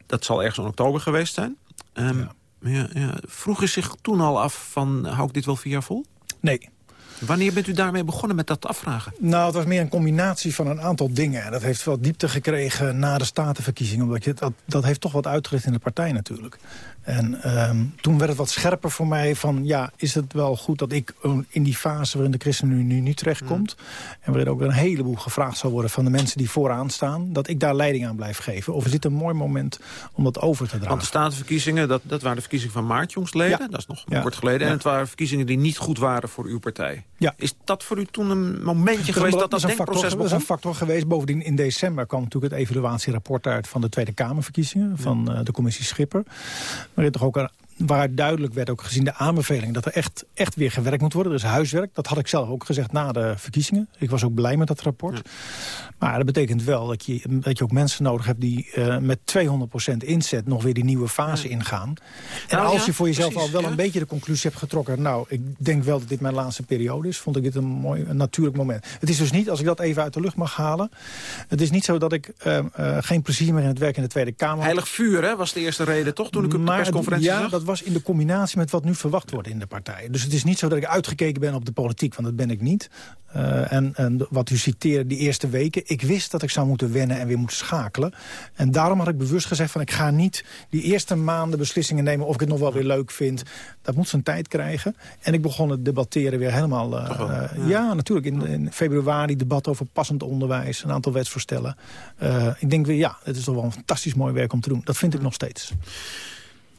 Dat zal ergens in oktober geweest zijn. Um, ja. Ja, ja. Vroeg u zich toen al af van, hou ik dit wel vier jaar vol? Nee. Wanneer bent u daarmee begonnen met dat afvragen? Nou, het was meer een combinatie van een aantal dingen. En dat heeft wel diepte gekregen na de statenverkiezingen. Omdat je, dat, dat heeft toch wat uitgericht in de partij natuurlijk. En um, toen werd het wat scherper voor mij van... ja, is het wel goed dat ik in die fase waarin de ChristenUnie nu niet terechtkomt... Mm. en waarin ook een heleboel gevraagd zal worden van de mensen die vooraan staan... dat ik daar leiding aan blijf geven? Of is dit een mooi moment om dat over te dragen? Want de statenverkiezingen, dat, dat waren de verkiezingen van maart jongstleden. Ja. Dat is nog kort geleden. En het waren verkiezingen die niet goed waren voor uw partij. Ja. Is dat voor u toen een momentje geweest dat dat, dat denkproces factor? Dat is een factor geweest. Bovendien in december kwam natuurlijk het evaluatierapport uit... van de Tweede Kamerverkiezingen van uh, de commissie Schipper. Waarin toch ook waar duidelijk werd ook gezien de aanbeveling... dat er echt, echt weer gewerkt moet worden. Dus huiswerk, dat had ik zelf ook gezegd na de verkiezingen. Ik was ook blij met dat rapport. Maar dat betekent wel dat je, dat je ook mensen nodig hebt... die uh, met 200% inzet nog weer die nieuwe fase ingaan. En nou, als je voor jezelf al wel een beetje de conclusie hebt getrokken... nou, ik denk wel dat dit mijn laatste periode is... vond ik dit een mooi, een natuurlijk moment. Het is dus niet, als ik dat even uit de lucht mag halen... het is niet zo dat ik uh, uh, geen plezier meer in het werk in de Tweede Kamer. Heilig vuur, hè, was de eerste reden, toch? Toen ik op de persconferentie ja, dat was in de combinatie met wat nu verwacht wordt in de partij. Dus het is niet zo dat ik uitgekeken ben op de politiek, want dat ben ik niet. Uh, en, en, wat u citeerde, die eerste weken. Ik wist dat ik zou moeten wennen en weer moeten schakelen. En daarom had ik bewust gezegd van ik ga niet die eerste maanden beslissingen nemen... of ik het nog wel weer leuk vind. Dat moet zijn tijd krijgen. En ik begon het debatteren weer helemaal... Uh, ja. ja. natuurlijk. In, in, februari debat over passend onderwijs. Een aantal wetsvoorstellen. Uh, ik denk weer, ja, het is toch wel een fantastisch mooi werk om te doen. Dat vind ik nog steeds.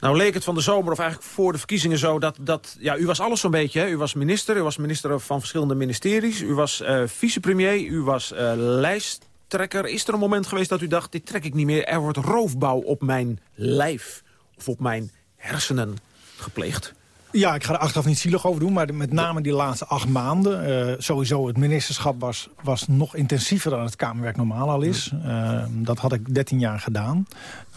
Nou leek het van de zomer, of eigenlijk voor de verkiezingen zo... dat, dat ja, u was alles zo'n beetje. Hè? U was minister, u was minister van verschillende ministeries. U was uh, vicepremier, u was uh, lijsttrekker. Is er een moment geweest dat u dacht, dit trek ik niet meer... er wordt roofbouw op mijn lijf of op mijn hersenen gepleegd? Ja, ik ga er achteraf niet zielig over doen, maar met name die laatste acht maanden. Uh, sowieso het ministerschap was, was nog intensiever dan het Kamerwerk normaal al is. Uh, dat had ik 13 jaar gedaan.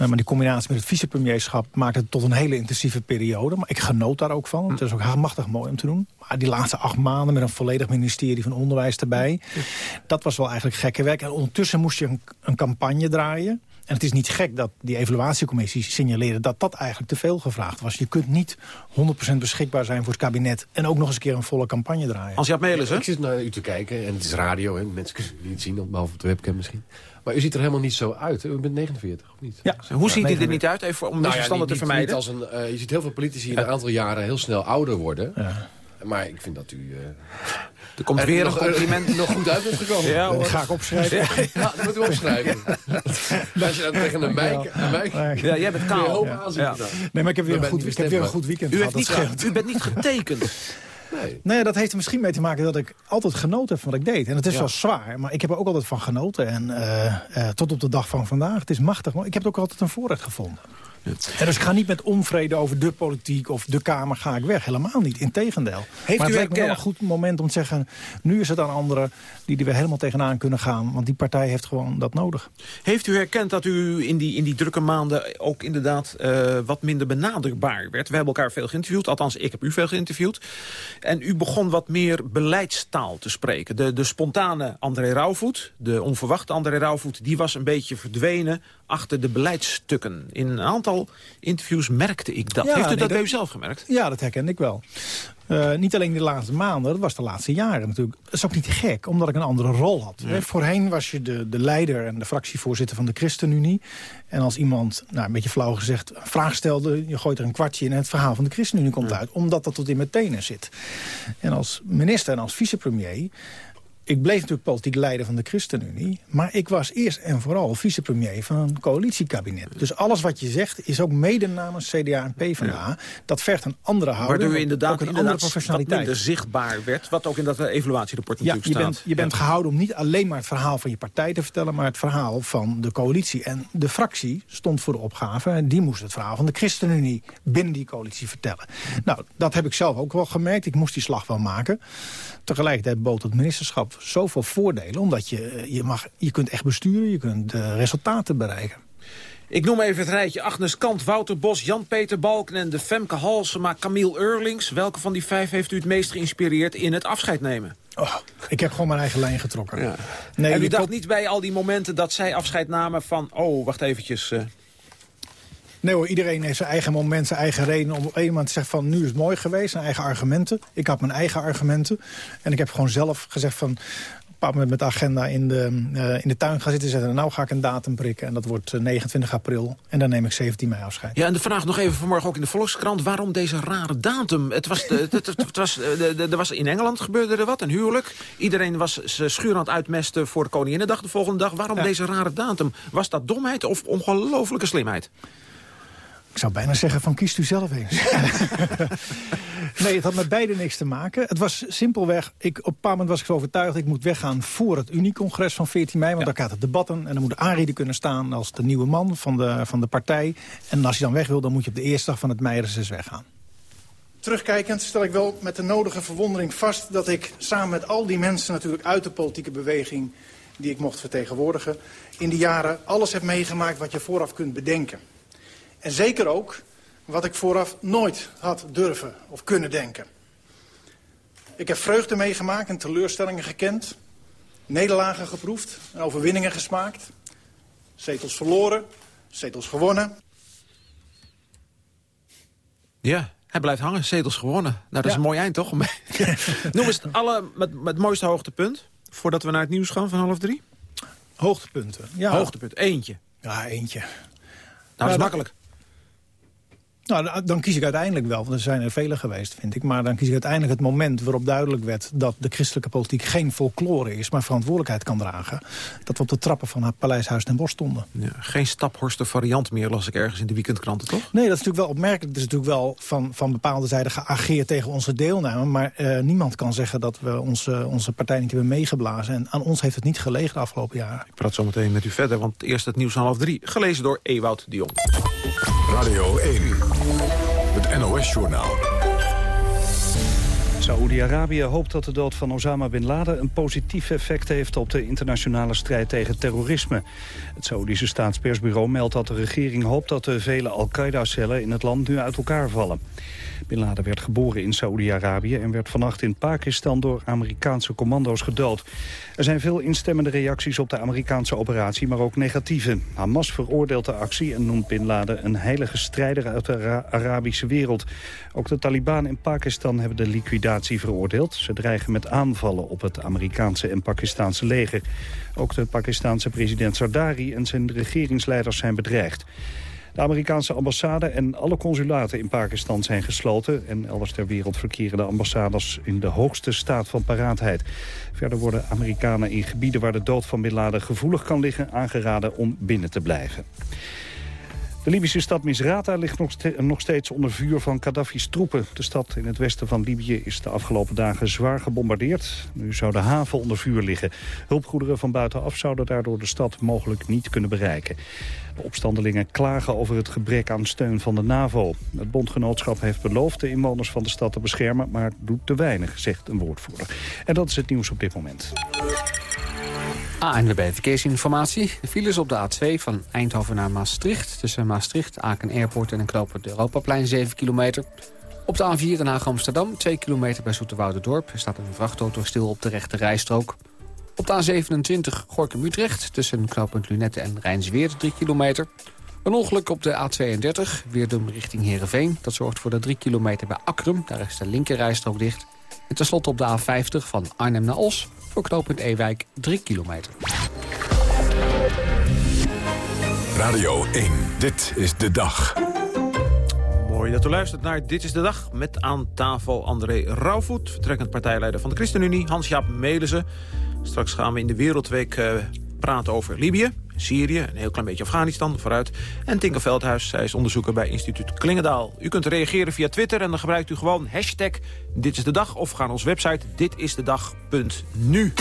Uh, maar die combinatie met het vicepremierschap maakte het tot een hele intensieve periode. Maar ik genoot daar ook van. Het is ook machtig mooi om te doen. Maar die laatste acht maanden met een volledig ministerie van Onderwijs erbij... dat was wel eigenlijk gekke werk. En ondertussen moest je een, een campagne draaien. En het is niet gek dat die evaluatiecommissie signaleerde... dat dat eigenlijk te veel gevraagd was. Je kunt niet 100% beschikbaar zijn voor het kabinet... en ook nog eens een keer een volle campagne draaien. Als je Melis, hè? Ik zit naar u te kijken en het is radio. Hè? Mensen kunnen het niet zien, behalve op de webcam misschien. Maar u ziet er helemaal niet zo uit. U bent 49, of niet? Ja. Hoe ziet dit er niet uit, even om nou ja, te vermijden? Niet als een, uh, je ziet heel veel politici in een aantal jaren heel snel ouder worden. Ja. Maar ik vind dat u... Uh, er komt weer een compliment. nog goed uit bent gekomen. Ja, dat ga ik opschrijven. Ja, dat moet u opschrijven. Als je dan tegen een mic... Een ja, jij bent kaal. Ja. Ja. Nee, maar ik heb weer, een goed, ik heb weer een goed weekend u, gehad. Niet, u bent niet getekend. Nee. nee, dat heeft er misschien mee te maken dat ik altijd genoten heb van wat ik deed. En het is ja. wel zwaar, maar ik heb er ook altijd van genoten. En uh, uh, tot op de dag van vandaag, het is machtig. Maar ik heb het ook altijd een voorrecht gevonden. En dus ik ga niet met onvrede over de politiek of de Kamer ga ik weg. Helemaal niet, integendeel. Heeft maar het lijkt me wel een goed moment om te zeggen... nu is het aan anderen die er weer helemaal tegenaan kunnen gaan. Want die partij heeft gewoon dat nodig. Heeft u herkend dat u in die, in die drukke maanden ook inderdaad uh, wat minder benaderbaar werd? We hebben elkaar veel geïnterviewd, althans ik heb u veel geïnterviewd. En u begon wat meer beleidstaal te spreken. De, de spontane André Rauwvoet, de onverwachte André Rauwvoet... die was een beetje verdwenen achter de beleidsstukken. In een aantal interviews merkte ik dat. Heeft u dat, bij u zelf gemerkt? Ja, dat herken ik wel. Uh, niet alleen de laatste maanden, dat was de laatste jaren natuurlijk. Dat is ook niet gek, omdat ik een andere rol had. Ja. Voorheen was je de, de leider en de fractievoorzitter van de ChristenUnie. En als iemand, nou, een beetje flauw gezegd, een vraag stelde... je gooit er een kwartje in en het verhaal van de ChristenUnie komt ja. uit. Omdat dat tot in mijn tenen zit. En als minister en als vicepremier ik bleef natuurlijk politiek leider van de ChristenUnie... maar ik was eerst en vooral vicepremier van een coalitiekabinet. Dus alles wat je zegt is ook mede namens CDA en PvdA. Ja. Dat vergt een andere houding, Waardoor u inderdaad, ook een inderdaad andere professionaliteit. minder zichtbaar werd... wat ook in dat evaluatierapport natuurlijk ja, je staat. Bent, je bent gehouden om niet alleen maar het verhaal van je partij te vertellen... maar het verhaal van de coalitie. En de fractie stond voor de opgave... en die moest het verhaal van de ChristenUnie binnen die coalitie vertellen. Nou, dat heb ik zelf ook wel gemerkt. Ik moest die slag wel maken. Tegelijkertijd bood het ministerschap zoveel voordelen. Omdat je, eh, je, mag, je kunt echt besturen, je kunt uh, resultaten bereiken. Ik noem even het rijtje. Agnes Kant, Wouter Bos, Jan-Peter Balken en de Femke Halsema, Camille Eurlings. Welke van die vijf heeft u het meest geïnspireerd in het afscheid nemen? Oh, ik heb gewoon mijn eigen lijn getrokken. Ja. Nee, en u dacht niet bij al die momenten dat zij afscheid namen van... oh, wacht eventjes... Uh... Nee hoor, iedereen heeft zijn eigen moment, zijn eigen reden... om op een moment te zeggen van nu is het mooi geweest, zijn eigen argumenten. Ik had mijn eigen argumenten. En ik heb gewoon zelf gezegd van bepaald moment met de agenda in de, uh, in de tuin gaan zitten zetten. Nou ga ik een datum prikken en dat wordt 29 april. En dan neem ik 17 mei afscheid. Ja, en de vraag nog even vanmorgen ook in de Volkskrant. Waarom deze rare datum? Het was, het, het, het was, er was in Engeland gebeurde er wat, een huwelijk. Iedereen was schuur aan het uitmesten voor de Koninginnedag de volgende dag. Waarom deze rare datum? Was dat domheid of ongelofelijke slimheid? Ik zou bijna zeggen van kiest u zelf eens. nee, het had met beide niks te maken. Het was simpelweg, ik, op een paar moment was ik overtuigd... ik moet weggaan voor het Unicongres van 14 mei... want ja. daar gaat het debatten en dan moet Arie er kunnen staan... als de nieuwe man van de, van de partij. En als je dan weg wil, dan moet je op de eerste dag van het meireces weggaan. Terugkijkend stel ik wel met de nodige verwondering vast... dat ik samen met al die mensen natuurlijk uit de politieke beweging... die ik mocht vertegenwoordigen... in die jaren alles heb meegemaakt wat je vooraf kunt bedenken. En zeker ook wat ik vooraf nooit had durven of kunnen denken. Ik heb vreugde meegemaakt en teleurstellingen gekend. Nederlagen geproefd en overwinningen gesmaakt. Zetels verloren, zetels gewonnen. Ja, hij blijft hangen, zetels gewonnen. Nou, dat is een mooi eind, toch? Noem eens het, alle, met, met het mooiste hoogtepunt... voordat we naar het nieuws gaan van half drie. Hoogtepunten, ja. Hoogtepunt, eentje. Ja, eentje. Nou, dat is makkelijk. Nou, dan kies ik uiteindelijk wel, want er zijn er vele geweest, vind ik. Maar dan kies ik uiteindelijk het moment waarop duidelijk werd... dat de christelijke politiek geen folklore is, maar verantwoordelijkheid kan dragen. Dat we op de trappen van het Paleishuis ten Bosch stonden. Ja, geen staphorster variant meer, las ik ergens in de weekendkranten, toch? Nee, dat is natuurlijk wel opmerkelijk. Het is natuurlijk wel van, van bepaalde zijden geageerd tegen onze deelname. Maar uh, niemand kan zeggen dat we onze, onze partij niet hebben meegeblazen. En aan ons heeft het niet gelegen de afgelopen jaren. Ik praat zo meteen met u verder, want eerst het nieuws van half drie. Gelezen door Ewout de Jong. Radio 1. Het NOS-journaal. Saoedi-Arabië hoopt dat de dood van Osama Bin Laden een positief effect heeft op de internationale strijd tegen terrorisme. Het Saoedische staatspersbureau meldt dat de regering hoopt dat de vele Al-Qaeda-cellen in het land nu uit elkaar vallen. Bin Laden werd geboren in Saoedi-Arabië en werd vannacht in Pakistan door Amerikaanse commando's gedood. Er zijn veel instemmende reacties op de Amerikaanse operatie, maar ook negatieve. Hamas veroordeelt de actie en noemt Bin Laden een heilige strijder uit de Ara Arabische wereld. Ook de Taliban in Pakistan hebben de liquidatie veroordeeld. Ze dreigen met aanvallen op het Amerikaanse en Pakistanse leger. Ook de Pakistanse president Zardari en zijn regeringsleiders zijn bedreigd. De Amerikaanse ambassade en alle consulaten in Pakistan zijn gesloten. En elders ter wereld verkeren de ambassades in de hoogste staat van paraatheid. Verder worden Amerikanen in gebieden waar de dood van Bin Laden gevoelig kan liggen... aangeraden om binnen te blijven. De Libische stad Misrata ligt nog, steeds onder vuur van Gaddafi's troepen. De stad in het westen van Libië is de afgelopen dagen zwaar gebombardeerd. Nu zou de haven onder vuur liggen. Hulpgoederen van buitenaf zouden daardoor de stad mogelijk niet kunnen bereiken. De opstandelingen klagen over het gebrek aan steun van de NAVO. Het bondgenootschap heeft beloofd de inwoners van de stad te beschermen... maar doet te weinig, zegt een woordvoerder. En dat is het nieuws op dit moment. ANWB Verkeersinformatie. De files op de A2 van Eindhoven naar Maastricht. Tussen Maastricht, Aken Airport en een knooppunt Europaplein 7 kilometer. Op de A4 Den Haag-Amsterdam, 2 kilometer bij Dorp. Staat een vrachtauto stil op de rechte rijstrook. Op de A27 Gorkum-Utrecht tussen knooppunt Lunette en Rijnsweert 3 kilometer. Een ongeluk op de A32, Weerdum richting Heerenveen. Dat zorgt voor de 3 kilometer bij Akrum. Daar is de linker rijstrook dicht. En tenslotte op de A50 van Arnhem naar Os voor knooppunt Ewijk 3 kilometer. Radio 1, dit is de dag. Mooi dat u luistert naar Dit is de Dag. Met aan tafel André Rauwvoet, vertrekkend partijleider van de ChristenUnie. Hans-Jaap Melissen. Straks gaan we in de Wereldweek uh, praten over Libië. Syrië, een heel klein beetje Afghanistan, vooruit. En Tinker Veldhuis, zij is onderzoeker bij instituut Klingendaal. U kunt reageren via Twitter en dan gebruikt u gewoon hashtag Dit is de Dag... of ga naar onze website ditisdedag.nu.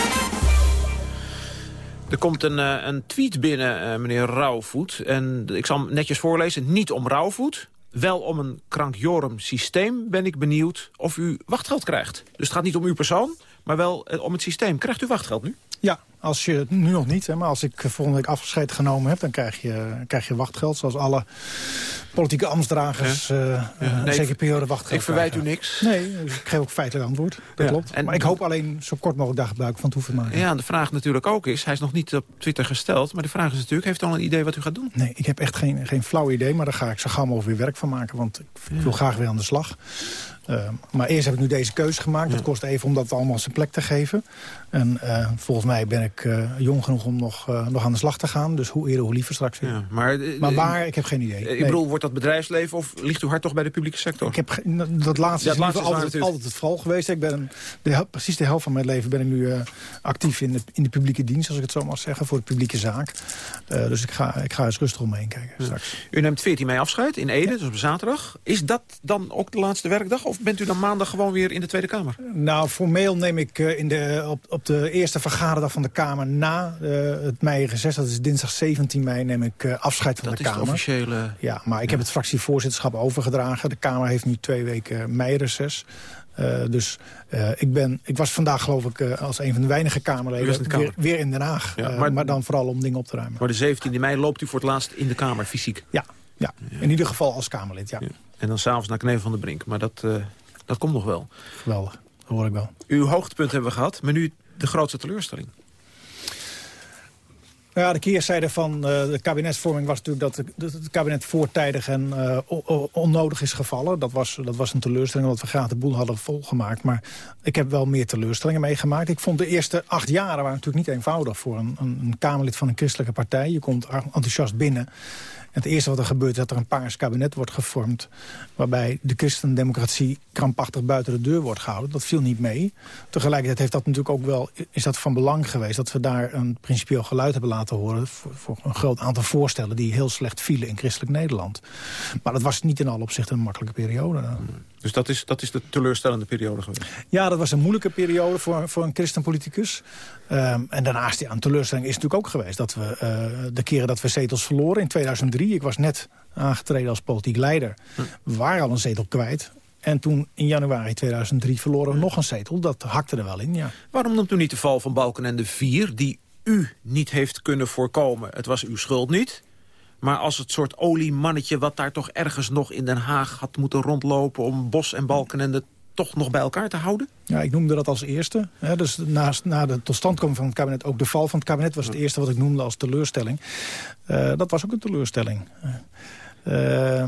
Er komt een, uh, een tweet binnen, uh, meneer Rauwvoet. En ik zal hem netjes voorlezen. Niet om Rauwvoet, wel om een krankjorum systeem ben ik benieuwd of u wachtgeld krijgt. Dus het gaat niet om uw persoon, maar wel om het systeem. Krijgt u wachtgeld nu? Ja, Als je nu nog niet, hè, maar als ik volgende week afgescheid genomen heb... dan krijg je, krijg je wachtgeld, zoals alle politieke ambtsdragers... Ja. Uh, nee, zeker periode wachtgeld Ik verwijt u niks. Nee, dus ik geef ook feitelijk antwoord. Dat klopt. En, maar ik hoop alleen zo kort mogelijk daar gebruik van te hoeven maken. Ja, de vraag natuurlijk ook is... hij is nog niet op Twitter gesteld... maar de vraag is natuurlijk, heeft u al een idee wat u gaat doen? Nee, ik heb echt geen, geen flauw idee... maar daar ga ik zo gauw mogelijk weer werk van maken... want ik wil graag weer aan de slag. Uh, maar eerst heb ik nu deze keuze gemaakt. Het kost even om dat allemaal zijn plek te geven. En uh, volgens mij ben ik uh, jong genoeg om nog, nog aan de slag te gaan. Dus hoe eerder, hoe liever straks weer. Ja, maar, maar waar, ik heb geen idee. Ik bedoel, wordt dat bedrijfsleven of ligt uw hart toch bij de publieke sector? Ik heb, dat laatste ja, is laatste altijd, altijd, het geval geweest. Ik ben de, precies de helft van mijn leven ben ik nu actief in de, in de publieke dienst, als ik het zo mag zeggen, voor de publieke zaak. dus ik ga, ik ga eens rustig omheen kijken straks. U neemt 14 mei afscheid in Ede, dus op zaterdag. Is dat dan ook de laatste werkdag? Of bent u dan maandag gewoon weer in de Tweede Kamer? Nou, formeel neem ik in de, op, op de eerste vergaderdag van de Kamer na uh, het meireces... dat is dinsdag 17 mei, neem ik uh, afscheid van dat de Kamer. Dat is de officiële... Ja, maar ik heb het fractievoorzitterschap overgedragen. De Kamer heeft nu twee weken meireces. Uh, dus uh, ik, ben, ik was vandaag geloof ik uh, als een van de weinige Kamerleden de Kamer. weer, weer, in Den Haag. Ja, maar, maar, dan vooral om dingen op te ruimen. Maar de 17e mei loopt u voor het laatst in de Kamer, fysiek? Ja, ja. ja. in ieder geval als Kamerlid, ja. En dan s'avonds naar Knevel van de Brink. Maar dat, dat komt nog wel. Geweldig, dat hoor ik wel. Uw hoogtepunt hebben we gehad, maar nu de grootste teleurstelling? Ja, de keerzijde van uh, de kabinetsvorming was natuurlijk dat het kabinet voortijdig en uh, onnodig is gevallen. Dat was, dat was een teleurstelling, omdat we graag de boel hadden volgemaakt. Maar ik heb wel meer teleurstellingen meegemaakt. Ik vond de eerste acht jaren waren natuurlijk niet eenvoudig voor een, een, een Kamerlid van een christelijke partij. Je komt enthousiast binnen het eerste wat er gebeurt is dat er een paars kabinet wordt gevormd... waarbij de christendemocratie krampachtig buiten de deur wordt gehouden. Dat viel niet mee. Tegelijkertijd heeft dat natuurlijk ook wel, is dat van belang geweest... dat we daar een principieel geluid hebben laten horen... voor, voor een groot aantal voorstellen die heel slecht vielen in christelijk Nederland. Maar dat was niet in alle opzichten een makkelijke periode. Dus dat is, dat is de teleurstellende periode geweest? Ja, dat was een moeilijke periode voor, voor een christenpoliticus. Um, en daarnaast ja, een teleurstelling is natuurlijk ook geweest... dat we uh, de keren dat we zetels verloren in 2003... ik was net aangetreden als politiek leider. Hm. We waren al een zetel kwijt. En toen in januari 2003 verloren we hm. nog een zetel. Dat hakte er wel in, ja. Waarom noemt u niet de val van Balkenende 4... die u niet heeft kunnen voorkomen? Het was uw schuld niet... Maar als het soort oliemannetje wat daar toch ergens nog in Den Haag had moeten rondlopen... om Bos en Balkenende toch nog bij elkaar te houden? Ja, ik noemde dat als eerste. Hè, dus naast, na de totstandkoming van het kabinet, ook de val van het kabinet... was het eerste wat ik noemde als teleurstelling. Uh, dat was ook een teleurstelling. Uh, uh,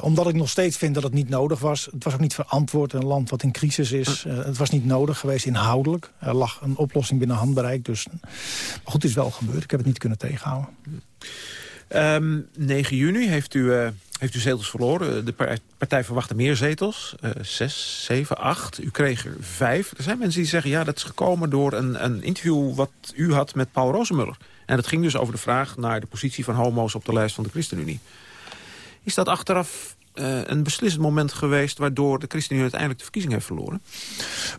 omdat ik nog steeds vind dat het niet nodig was. Het was ook niet verantwoord een land wat in crisis is. het was niet nodig geweest inhoudelijk. Er lag een oplossing binnen handbereik. Dus, maar goed, het is wel gebeurd. Ik heb het niet kunnen tegenhouden. Um, ehm, 9 juni heeft u, uh, heeft u zetels verloren. De partij verwachtte meer zetels. Uh, zes, zeven, acht. U kreeg er vijf. Er zijn mensen die zeggen... ja, dat is gekomen door een, een interview wat u had met Paul Rozemuller. En dat ging dus over de vraag naar de positie van homo's... op de lijst van de ChristenUnie. Is dat achteraf uh, een beslissend moment geweest... waardoor de ChristenUnie uiteindelijk de verkiezing heeft verloren?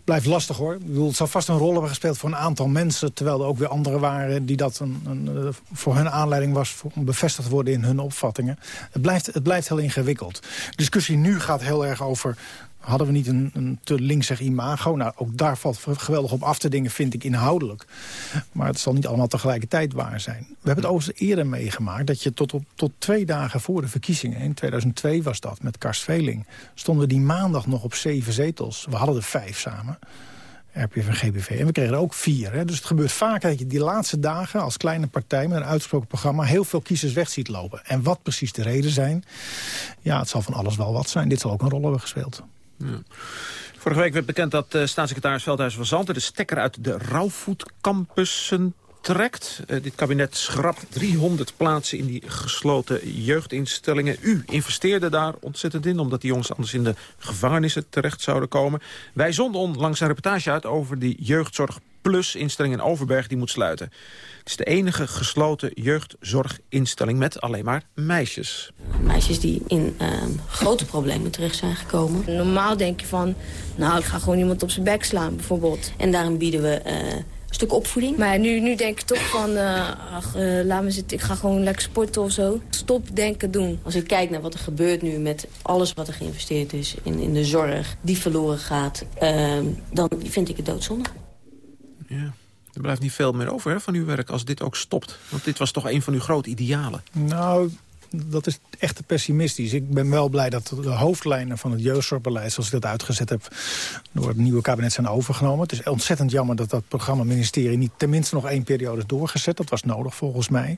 Blijft lastig hoor. Ik bedoel, het zal vast een rol hebben gespeeld voor een aantal mensen... terwijl er ook weer anderen waren die dat een, een, eh, voor hun aanleiding was... om bevestigd te worden in hun opvattingen. Het blijft, het blijft heel ingewikkeld. De discussie nu gaat heel erg over hadden we niet een, een te linksig imago? Nou, ook daar valt geweldig op af te dingen, vind ik inhoudelijk. Maar het zal niet allemaal tegelijkertijd waar zijn. We hebben het overigens eerder meegemaakt... dat je tot, op, tot twee dagen voor de verkiezingen... in 2002 was dat, met Karst Veling... stonden die maandag nog op zeven zetels. We hadden er vijf samen. RPF en GBV. En we kregen er ook vier. Hè. Dus het gebeurt vaak dat je die laatste dagen als kleine partij... met een uitgesproken programma heel veel kiezers weg ziet lopen. En wat precies de reden zijn... ja, het zal van alles wel wat zijn. Dit zal ook een rol hebben gespeeld. Vorige week werd bekend dat uh, staatssecretaris Veldhuis van Zanten... de stekker uit de rouwvoetcampussen trekt. Uh, dit kabinet schrapt 300 plaatsen in die gesloten jeugdinstellingen. U investeerde daar ontzettend in, omdat die jongens anders in de gevangenissen terecht zouden komen. Wij zonden onlangs een reportage uit over die jeugdzorg plus instelling in Overberg die moet sluiten. Het is de enige gesloten jeugdzorginstelling met alleen maar meisjes. Meisjes die in uh, grote problemen terecht zijn gekomen. Normaal denk je van, nou ik ga gewoon iemand op zijn bek slaan bijvoorbeeld. En daarom bieden we... Uh, een stuk opvoeding. Maar nu, nu denk ik toch van, uh, ach, uh, laat me zitten, ik ga gewoon lekker sporten of zo. Stop denken doen. Als ik kijk naar wat er gebeurt nu met alles wat er geïnvesteerd is in, in de zorg, die verloren gaat, uh, dan vind ik het doodzonde. Ja. Er blijft niet veel meer over hè, van uw werk als dit ook stopt. Want dit was toch een van uw grote idealen. Nou, dat is echt pessimistisch. Ik ben wel blij dat de hoofdlijnen van het jeugdzorgbeleid... zoals ik dat uitgezet heb, door het nieuwe kabinet zijn overgenomen. Het is ontzettend jammer dat dat programma ministerie... niet tenminste nog één periode is doorgezet. Dat was nodig volgens mij.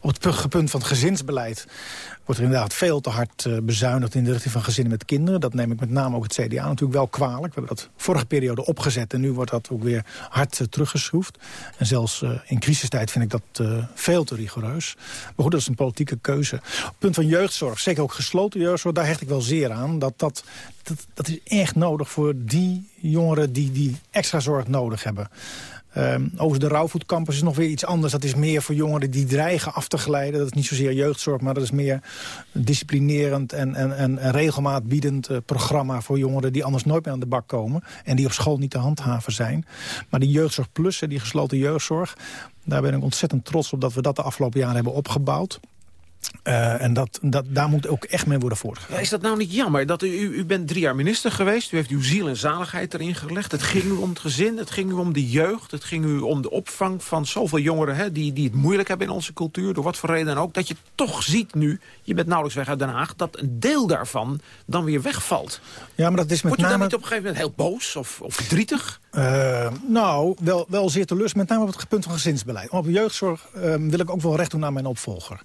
Op het punt van het gezinsbeleid wordt er inderdaad veel te hard uh, bezuinigd... in de richting van gezinnen met kinderen. Dat neem ik met name ook het CDA natuurlijk wel kwalijk. We hebben dat vorige periode opgezet en nu wordt dat ook weer hard uh, teruggeschroefd. En zelfs uh, in crisistijd vind ik dat veel te rigoureus. Maar goed, dat is een politieke keuze. Op punt van jeugdzorg, zeker ook gesloten jeugdzorg... daar hecht ik wel zeer aan. Dat, dat, dat, dat is echt nodig voor die jongeren die, die extra zorg nodig hebben. Um, over de rouwvoetcampus is nog weer iets anders. Dat is meer voor jongeren die dreigen af te glijden. Dat is niet zozeer jeugdzorg, maar dat is meer disciplinerend en, en, en regelmaat biedend uh, programma voor jongeren die anders nooit meer aan de bak komen. En die op school niet te handhaven zijn. Maar die jeugdzorg plus, die gesloten jeugdzorg, daar ben ik ontzettend trots op dat we dat de afgelopen jaren hebben opgebouwd. Uh, en dat, dat, daar moet ook echt mee worden voortgegaan. Is dat nou niet jammer? Dat u, u bent drie jaar minister geweest. U heeft uw ziel en zaligheid erin gelegd. Het ging u om het gezin, het ging u om de jeugd. Het ging u om de opvang van zoveel jongeren... Hè, die, die het moeilijk hebben in onze cultuur. Door wat voor reden dan ook. Dat je toch ziet nu, je bent nauwelijks weg uit Den Haag... dat een deel daarvan dan weer wegvalt. Ja, maar dat is met Wordt u name... dan niet op een gegeven moment heel boos of, of verdrietig? Uh, nou, wel, wel zeer teleurs, met name op het punt van gezinsbeleid. Op jeugdzorg uh, wil ik ook wel recht doen aan mijn opvolger.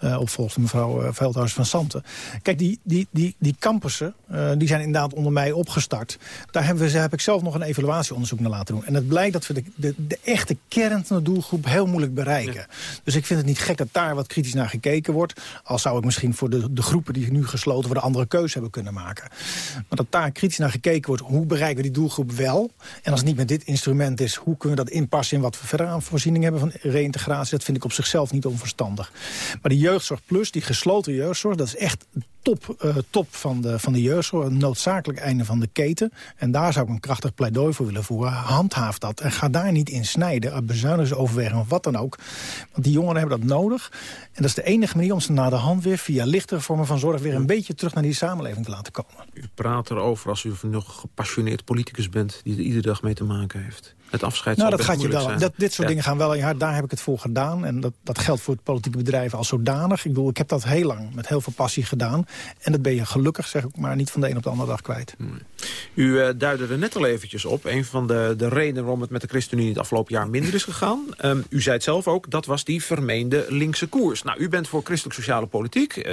Uh, opvolger mevrouw uh, Veldhuis van Santen. Kijk, die, die, die, die campussen, die zijn inderdaad onder mij opgestart. Daar hebben we, heb ik zelf nog een evaluatieonderzoek naar laten doen. En het blijkt dat we de, de, de echte kern van de doelgroep heel moeilijk bereiken. Ja. Dus ik vind het niet gek dat daar wat kritisch naar gekeken wordt. Al zou ik misschien voor de, de groepen die nu gesloten worden... andere keuze hebben kunnen maken. Maar dat daar kritisch naar gekeken wordt, hoe bereiken we die doelgroep wel... En als het niet met dit instrument is, hoe kunnen we dat inpassen... in wat we verder aan voorzieningen hebben van reïntegratie... dat vind ik op zichzelf niet onverstandig. Maar die jeugdzorg plus, die gesloten jeugdzorg... dat is echt top, uh, top van, de, van de jeugdzorg, een noodzakelijk einde van de keten. En daar zou ik een krachtig pleidooi voor willen voeren. Handhaaf dat en ga daar niet in snijden, bezuinigingsoverwegingen of wat dan ook. Want die jongeren hebben dat nodig. En dat is de enige manier om ze na de hand weer via lichtere vormen van zorg... weer een beetje terug naar die samenleving te laten komen. U praat erover als u nog gepassioneerd politicus bent... die er iedere dag mee te maken heeft. Het afscheid nou, dat gaat je wel. Dat, dit soort ja. dingen gaan wel in je hart. Daar heb ik het voor gedaan. En dat, dat geldt voor het politieke bedrijven als zodanig. Ik bedoel, ik heb dat heel lang met heel veel passie gedaan. En dat ben je gelukkig, zeg ik maar, niet van de een op de andere dag kwijt. Nee. U uh, duidde er net al eventjes op. Een van de, de redenen waarom het met de ChristenUnie het afgelopen jaar minder is gegaan. Um, u zei het zelf ook, dat was die vermeende linkse koers. Nou, u bent voor christelijk-sociale politiek. Uh,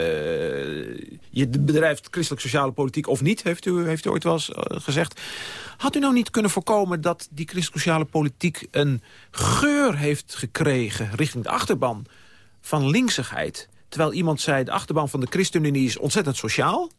je bedrijft christelijk-sociale politiek of niet, heeft u, heeft u ooit wel eens uh, gezegd. Had u nou niet kunnen voorkomen dat die christelijk-sociale politiek een geur heeft gekregen richting de achterban van linksigheid? Terwijl iemand zei, de achterban van de ChristenUnie is ontzettend sociaal,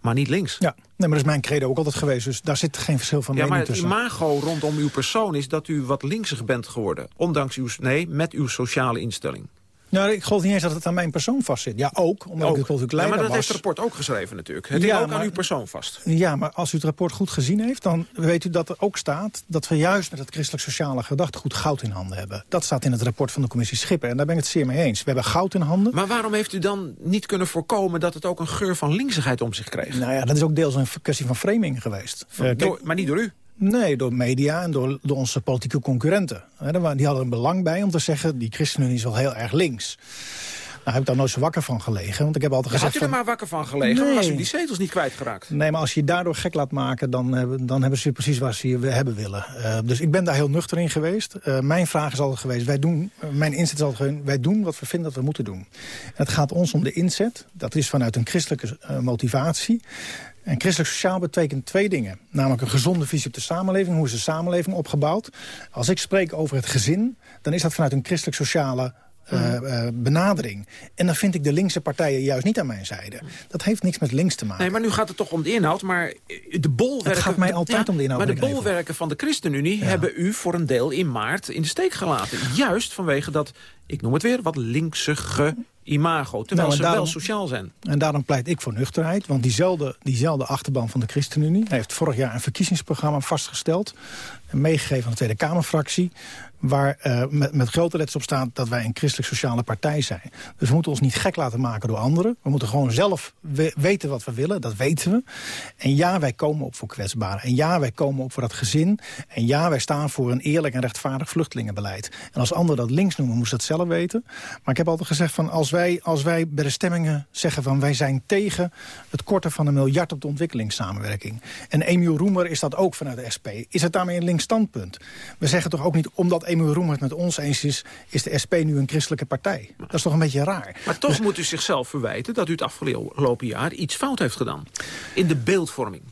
maar niet links. Ja, nee, maar dat is mijn credo ook altijd geweest, dus daar zit geen verschil van ja, mening maar het tussen. imago rondom uw persoon is dat u wat linksig bent geworden. Ondanks uw, nee, met uw sociale instelling. Nou, ik geloof niet eens dat het aan mijn persoon vastzit. Ja, ook, omdat ook. ik natuurlijk ja, leider maar dat was. heeft het rapport ook geschreven natuurlijk. Het ja, is ook maar, aan uw persoon vast. Ja, maar als u het rapport goed gezien heeft... dan weet u dat er ook staat dat we juist met het christelijk-sociale gedachtegoed goud in handen hebben. Dat staat in het rapport van de commissie Schipper. En daar ben ik het zeer mee eens. We hebben goud in handen. Maar waarom heeft u dan niet kunnen voorkomen... dat het ook een geur van linksigheid om zich kreeg? Nou ja, dat is ook deels een kwestie van framing geweest. Van, uh, door, maar niet door u? Nee, door media en door, door onze politieke concurrenten. Die hadden er belang bij om te zeggen... die ChristenUnie is wel heel erg links. Nou heb ik daar nooit zo wakker van gelegen. Want ik heb altijd ja, gezegd had u er van, maar wakker van gelegen? Nee. Was u die zetels niet kwijtgeraakt? Nee, maar als je je daardoor gek laat maken... dan, hebben, dan hebben ze precies waar ze je hebben willen. Uh, dus ik ben daar heel nuchter in geweest. Uh, mijn vraag is altijd geweest... Wij doen, uh, mijn inzet is altijd geweest... wij doen wat we vinden dat we moeten doen. En het gaat ons om de inzet. Dat is vanuit een christelijke motivatie. En christelijk sociaal betekent twee dingen. Namelijk een gezonde visie op de samenleving. Hoe is de samenleving opgebouwd? Als ik spreek over het gezin... dan is dat vanuit een christelijk sociale uh, uh, benadering. En dan vind ik de linkse partijen juist niet aan mijn zijde. Dat heeft niks met links te maken. Nee, maar nu gaat het toch om de inhoud. Maar de bolwerken... Het gaat mij altijd ja, om de inhoud. Maar de bolwerken van de ChristenUnie ja. hebben u voor een deel in maart in de steek gelaten. Juist vanwege dat, ik noem het weer, wat linksige imago. Terwijl nou, ze daarom, wel sociaal zijn. En daarom pleit ik voor nuchterheid. Want diezelfde, diezelfde achterban van de ChristenUnie... heeft vorig jaar een verkiezingsprogramma vastgesteld... en meegegeven aan de Tweede Kamerfractie... waar uh, met, met grote letters op staat dat wij een christelijk-sociale partij zijn. Dus we moeten ons niet gek laten maken door anderen. We moeten gewoon zelf we weten wat we willen, dat weten we. En ja, wij komen op voor kwetsbaren. En ja, wij komen op voor dat gezin. En ja, wij staan voor een eerlijk en rechtvaardig vluchtelingenbeleid. En als anderen dat links noemen, moest dat zelf weten. Maar ik heb altijd gezegd, van als, wij, als wij bij de stemmingen zeggen... van wij zijn tegen het korten van een miljard op de ontwikkelingssamenwerking. En Emiel Roemer is dat ook vanuit de SP. Is het daarmee een links standpunt? We zeggen toch ook niet, omdat Emiel het met ons eens is... is de SP nu een christelijke partij. Dat is toch een beetje raar. Maar toch dus- moet u zichzelf verwijten dat u het afgelopen jaar iets fout heeft gedaan. In de beeldvorming.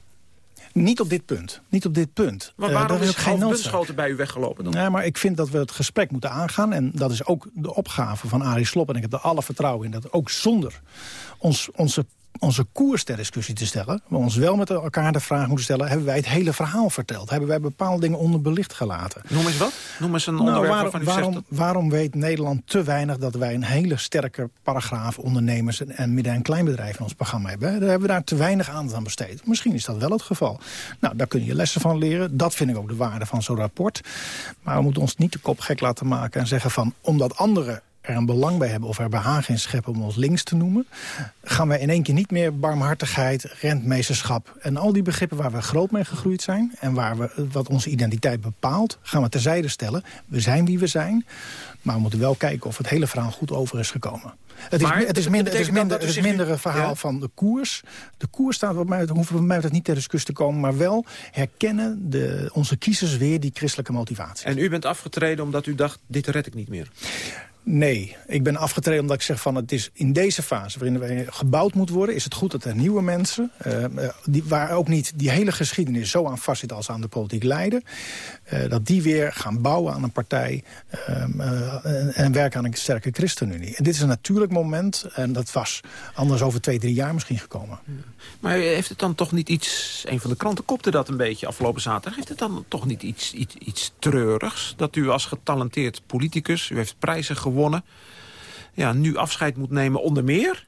Niet op dit punt. Niet op dit punt. Maar eh, waarom uh, is het geen buntschoten bij u weggelopen dan? Nee, maar ik vind dat we het gesprek moeten aangaan. En dat is ook de opgave van Arie Slob. En ik heb er alle vertrouwen in dat ook zonder ons, onze onze koers ter discussie te stellen. We ons wel met elkaar de vraag moeten stellen... hebben wij het hele verhaal verteld? Hebben wij bepaalde dingen onderbelicht gelaten? Noem eens wat? Noem eens een nou, onderwerp waarom, waarvan u waarom, zegt... Dat... Waarom weet Nederland te weinig dat wij een hele sterke paragraaf... ondernemers en midden- en kleinbedrijven in ons programma hebben? Daar hebben we daar te weinig aandacht aan besteed. Misschien is dat wel het geval. Nou, daar kun je lessen van leren. Dat vind ik ook de waarde van zo'n rapport. Maar we moeten ons niet de kop gek laten maken en zeggen van... omdat anderen er een belang bij hebben of er behagen in scheppen om ons links te noemen... gaan wij in één keer niet meer barmhartigheid, rentmeesterschap... en al die begrippen waar we groot mee gegroeid zijn... en waar we, wat onze identiteit bepaalt, gaan we terzijde stellen. We zijn wie we zijn, maar we moeten wel kijken of het hele verhaal goed over is gekomen. Het is, het is, minder, het is, minder, het is minder een verhaal van de koers. De koers staat wat mij, hoeven we mij dat niet ter discussie te komen... maar wel herkennen de, onze kiezers weer die christelijke motivatie. En u bent afgetreden omdat u dacht, dit red ik niet meer? Nee, ik ben afgetreden omdat ik zeg van het is in deze fase waarin we gebouwd moet worden, is het goed dat er nieuwe mensen, uh, die, waar ook niet die hele geschiedenis zo aan vastzit als aan de politiek leider, uh, dat die weer gaan bouwen aan een partij ehm, en, en, werken aan een sterke ChristenUnie. En dit is een natuurlijk moment en dat was anders over twee, drie jaar misschien gekomen. Maar heeft het dan toch niet iets, een van de kranten kopte dat een beetje afgelopen zaterdag, heeft het dan toch niet iets, iets, iets treurigs dat u als getalenteerd politicus, u heeft prijzen gewonnen, ja, nu afscheid moet nemen onder meer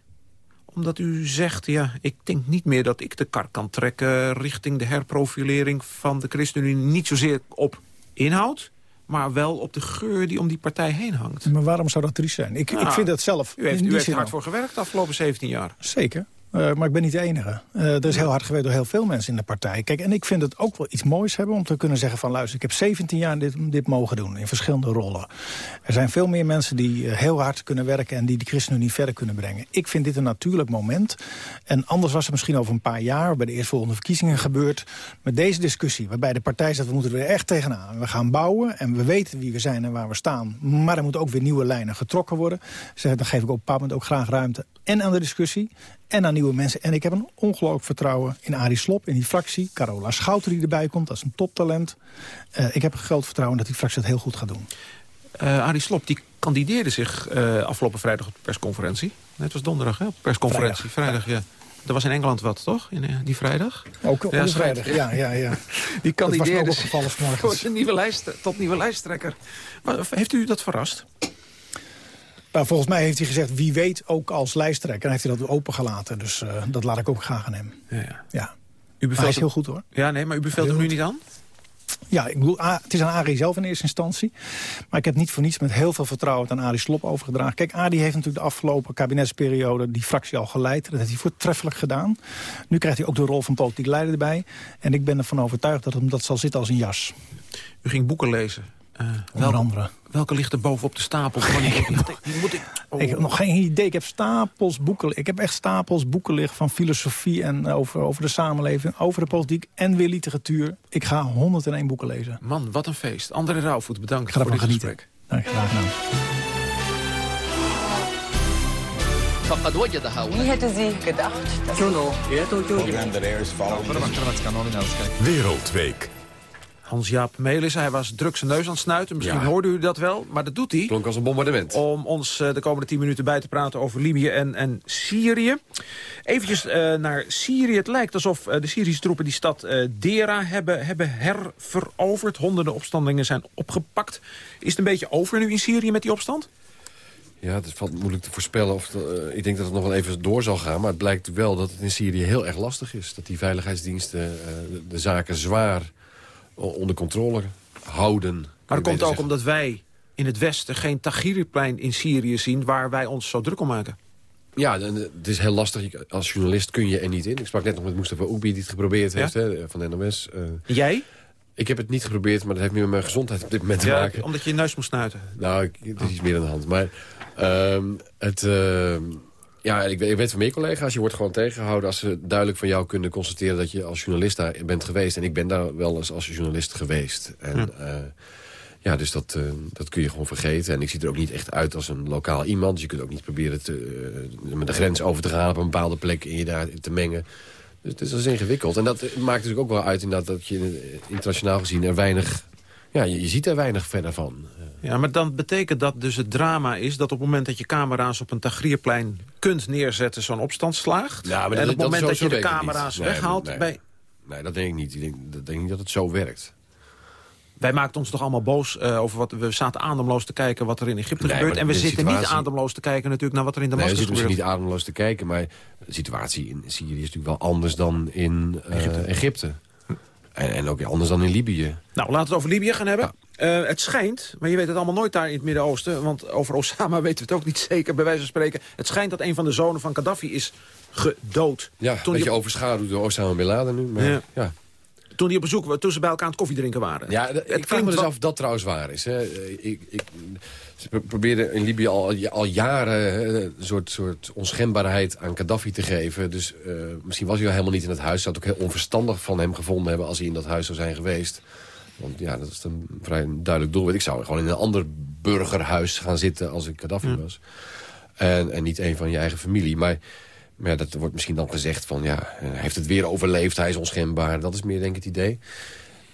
omdat u zegt, ja, ik denk niet meer dat ik de kar kan trekken... richting de herprofilering van de ChristenUnie. Niet zozeer op inhoud, maar wel op de geur die om die partij heen hangt. Maar waarom zou dat triest zijn? Ik, ik vind dat zelf... U heeft, u heeft hard voor gewerkt de afgelopen 17 jaar. Zeker. Uh, maar ik ben niet de enige. Uh, er is heel hard gewerkt door heel veel mensen in de partij. Kijk, en ik vind het ook wel iets moois hebben om te kunnen zeggen van... luister, ik heb 17 jaar dit, dit mogen doen in verschillende rollen. Er zijn veel meer mensen die uh, heel hard kunnen werken... en die de ChristenUnie verder kunnen brengen. Ik vind dit een natuurlijk moment. En anders was het misschien over een paar jaar... bij de eerstvolgende verkiezingen gebeurd... met deze discussie, waarbij de partij zegt... we moeten er echt tegenaan. We gaan bouwen en we weten wie we zijn en waar we staan. Maar er moeten ook weer nieuwe lijnen getrokken worden. Zeg, dan geef ik op een bepaald moment ook graag ruimte... en aan de discussie en aan nieuwe mensen. En ik heb een ongelooflijk vertrouwen in Arie Slop, in die fractie. Carola Schouten die erbij komt, dat is een toptalent. Uh, ik heb een groot vertrouwen dat die fractie het heel goed gaat doen. Uh, Arie Slop die kandideerde zich uh, afgelopen vrijdag op de persconferentie. Het was donderdag, hè? Op persconferentie. Vrijdag, vrijdag ja. Er was in Engeland wat, toch? In, die vrijdag? Ook op ja, vrijdag, ja. ja, ja. Die kandideerde zich voor een nieuwe lijst, tot nieuwe lijsttrekker. Maar, heeft u dat verrast? Nou, volgens mij heeft hij gezegd, wie weet ook als lijsttrekker. En heeft hij dat opengelaten. Dus uh, dat laat ik ook graag aan hem. Ja, ja. ja. U beveelt hij is heel goed hoor. Ja, nee, maar u beveelt hem nu niet aan? Ja, ik bedoel, het is aan Arie zelf in eerste instantie. Maar ik heb niet voor niets met heel veel vertrouwen aan Arie Slop overgedragen. Kijk, Arie heeft natuurlijk de afgelopen kabinetsperiode die fractie al geleid. Dat heeft hij voortreffelijk gedaan. Nu krijgt hij ook de rol van politiek leider erbij. En ik ben ervan overtuigd dat hem dat zal zitten als een jas. U ging boeken lezen. Uh, Onder andere. Welke ligt er bovenop de stapel? ik, moet ik, oh. ik heb nog geen idee. Ik heb stapels boeken. Ik heb echt stapels boeken liggen van filosofie en over, over de samenleving, over de politiek en weer literatuur. Ik ga 101 boeken lezen. Man, wat een feest. André Rauwvoet, bedankt voor dit genieten. gesprek. Dank je, graag gedaan. فقد وجدها Wereldweek. Hans-Jaap Melissen. Hij was druk zijn neus aan het snuiten. Misschien hoorde u dat wel, maar dat doet hij. Klonk als een bombardement. Om ons uh, de komende tien minuten bij te praten over Libië en, en Syrië. Eventjes uh, naar Syrië. Het lijkt alsof uh, de Syrische troepen die stad Dera hebben, hebben herveroverd. Honderden opstandelingen zijn opgepakt. Is het een beetje over nu in Syrië met die opstand? Ja, het valt moeilijk te voorspellen. Of ik denk dat het nog wel even door zal gaan. Maar het blijkt wel dat het in Syrië heel erg lastig is. Dat die veiligheidsdiensten de zaken zwaar onder controle houden. Maar dat komt ook zeggen. omdat wij in het Westen geen Tahrirplein in Syrië zien... waar wij ons zo druk om maken. Ja, eh, het is heel lastig. Als journalist kun je er niet in. Ik sprak net nog met Mustafa Oekbi die het geprobeerd heeft hè, van de NOS. eh. Jij? Ik heb het niet geprobeerd, maar dat heeft meer met mijn gezondheid op dit moment te Ja, maken. omdat je je neus moest snuiten. Nou, ik, het is iets meer aan de hand. Maar ehm, het... ehm, ja, ik, weet- ik weet van meer collega's, je wordt gewoon tegengehouden... als ze duidelijk van jou kunnen constateren dat je als journalist daar bent geweest. En ik ben daar wel eens als journalist geweest. En, Ja. ja. ja, dus dat, eh, dat kun je gewoon vergeten. En ik zie er ook niet echt uit als een lokaal iemand. Dus je kunt ook niet proberen te, eh, met de grens over te gaan op een bepaalde plek... en je daar te mengen. Dus het is, dat is ingewikkeld. En dat eh, maakt natuurlijk ook wel uit inderdaad, dat je eh, internationaal gezien er weinig... Ja, je, je ziet er weinig verder van. Ja, maar dan betekent dat dus het drama is... dat op het moment dat je camera's op een Tahrirplein kunt neerzetten... zo'n opstand slaagt. Ja, maar en dat- op het moment dat je de camera's Nee, weghaalt... nee. Bij, Nee, dat denk ik niet. Ik denk, dat denk niet dat het zo werkt. wij maakten ons toch allemaal boos eh, over wat... We zaten ademloos te kijken wat er in Egypte Nee, gebeurt. En we de zitten niet ademloos te kijken natuurlijk... naar wat er in Nee, we Damascus zitten gebeurt. niet ademloos te kijken... maar de situatie in Syrië is natuurlijk wel anders dan in eh, Egypte. En, en ook anders dan in Libië. Nou, laten we het over Libië gaan hebben. Eh, het schijnt, maar je weet het allemaal nooit daar in het Midden-Oosten... want over Osama weten we het ook niet zeker, bij wijze van spreken. Het schijnt dat een van de zonen van Gaddafi is gedood. Ja, toen een beetje die, overschaduwd door Osama Bin Laden nu. Maar, Ja. ja. toen die op bezoek was, toen ze bij elkaar aan het koffiedrinken waren. Ja, d- ik vraag me dus af of dat trouwens waar is. Hè. Eh, Ik, ik, ze pro- probeerden in Libië al, al jaren hè, een soort, soort onschendbaarheid aan Gaddafi te geven. Dus eh, misschien was hij wel helemaal niet in het huis. Zou het ook heel onverstandig van hem gevonden hebben als hij in dat huis zou zijn geweest. Want ja, dat is een vrij duidelijk doelwit. Ik zou gewoon in een ander burgerhuis gaan zitten als ik Gaddafi was. En, en niet een van je eigen familie. Maar, maar ja, dat wordt misschien dan gezegd van... ja, hij heeft het weer overleefd, hij is onschendbaar. Dat is meer denk ik het idee.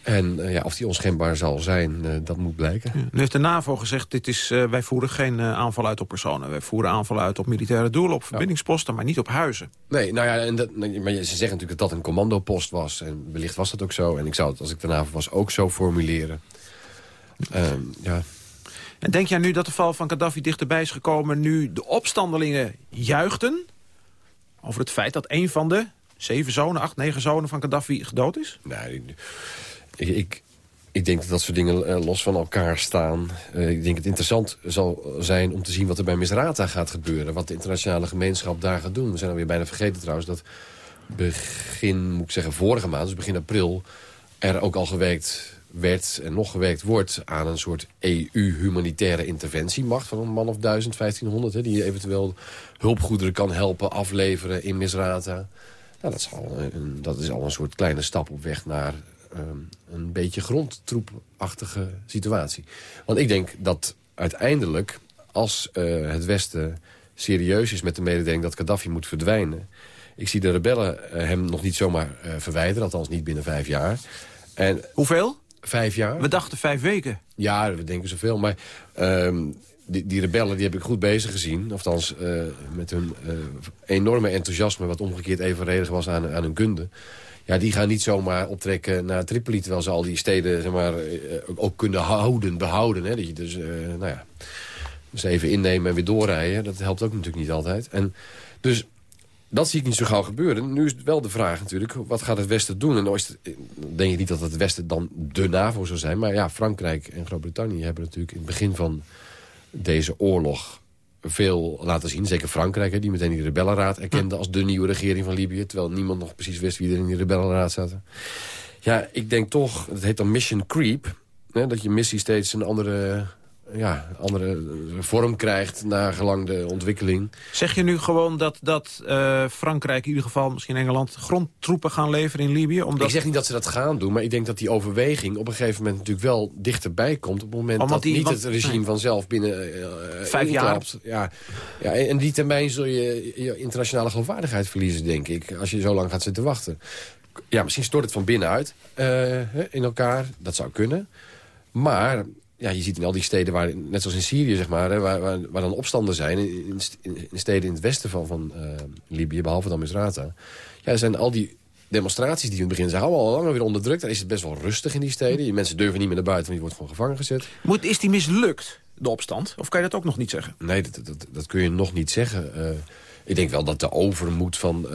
En eh, ja, of die onschendbaar zal zijn, eh, dat moet blijken. Nu heeft de NAVO gezegd, dit is, eh, wij voeren geen aanval uit op personen. Wij voeren aanvallen uit op militaire doelen, op verbindingsposten, maar niet op huizen. Nee, nou ja, en dat, maar ze zeggen natuurlijk dat dat een commandopost was. En wellicht was dat ook zo. En ik zou het, als ik de NAVO was, ook zo formuleren. Ehm, ja. En denk jij nu dat de val van Gaddafi dichterbij is gekomen... nu de opstandelingen juichten over het feit dat een van de zeven zonen, acht, negen zonen van Gaddafi gedood is? Nee, ik, ik, denk dat dat soort dingen eh, los van elkaar staan. Eh, ik denk het interessant zal zijn om te zien wat er bij Misrata gaat gebeuren. Wat de internationale gemeenschap daar gaat doen. We zijn alweer bijna vergeten trouwens dat begin, moet ik zeggen, vorige maand, dus begin april... er ook al gewerkt werd en nog gewerkt wordt aan een soort EU-humanitaire interventiemacht... van een man of 1000, 1500, hè, die eventueel hulpgoederen kan helpen afleveren in Misrata. Nou, dat, is al een, dat is al een soort kleine stap op weg naar een beetje grondtroepachtige situatie. Want ik denk dat uiteindelijk, als eh, het Westen serieus is met de mededeling dat Gaddafi moet verdwijnen... ik zie de rebellen eh, hem nog niet zomaar eh, verwijderen, althans niet binnen vijf jaar. En, Hoeveel? Vijf jaar. We dachten vijf weken. Ja, we denken zoveel. Maar ehm, die, die rebellen die heb ik goed bezig gezien. Althans, met hun enorme enthousiasme... wat omgekeerd evenredig was aan, aan hun kunde. Ja, die gaan niet zomaar optrekken naar Tripoli... terwijl ze al die steden zeg maar, eh, ook kunnen houden, behouden. Hè? Dat je dus, eh, nou ja, dus even innemen en weer doorrijden. Dat helpt ook natuurlijk niet altijd. En dus dat zie ik niet zo gauw gebeuren. Nu is het wel de vraag natuurlijk, wat gaat het Westen doen? En is het- denk je niet dat het Westen dan de NAVO zou zijn. Maar ja, Frankrijk en Groot-Brittannië hebben natuurlijk in het begin van deze oorlog veel laten zien. Zeker Frankrijk, hè, die meteen die rebellenraad erkende als de nieuwe regering van Libië. Terwijl niemand nog precies wist wie er in die rebellenraad zaten. Ja, ik denk toch, het heet dan mission creep. Hè, dat je missie steeds een andere, ja, andere vorm krijgt... naar gelang de ontwikkeling. Zeg je nu gewoon dat, dat eh, Frankrijk, in ieder geval misschien Engeland... grondtroepen gaan leveren in Libië? Omdat... Ik zeg niet dat ze dat gaan doen, maar ik denk dat die overweging... op een gegeven moment natuurlijk wel dichterbij komt... op het moment Oh, dat die- niet want- het regime vanzelf binnen eh, Vijf jaar. Ja. Ja, en die termijn zul je je internationale geloofwaardigheid verliezen, denk ik... als je zo lang gaat zitten wachten. Ja, misschien stort het van binnenuit hè, in elkaar. Dat zou kunnen. Maar ja, je ziet in al die steden, waar, net zoals in Syrië, zeg maar, hè, waar, waar, waar dan opstanden zijn... in, in, steden in het westen van, van eh, Libië, behalve dan Misrata... Ja, er zijn al die demonstraties die in het begin zijn al langer weer onderdrukt. Dan is het best wel rustig in die steden. Die mensen durven niet meer naar buiten, want die wordt gewoon gevangen gezet. Moet, is die mislukt, de opstand? Of kan je dat ook nog niet zeggen? Nee, dat, dat, dat kun je nog niet zeggen. Eh, ik denk wel dat de overmoed van uh,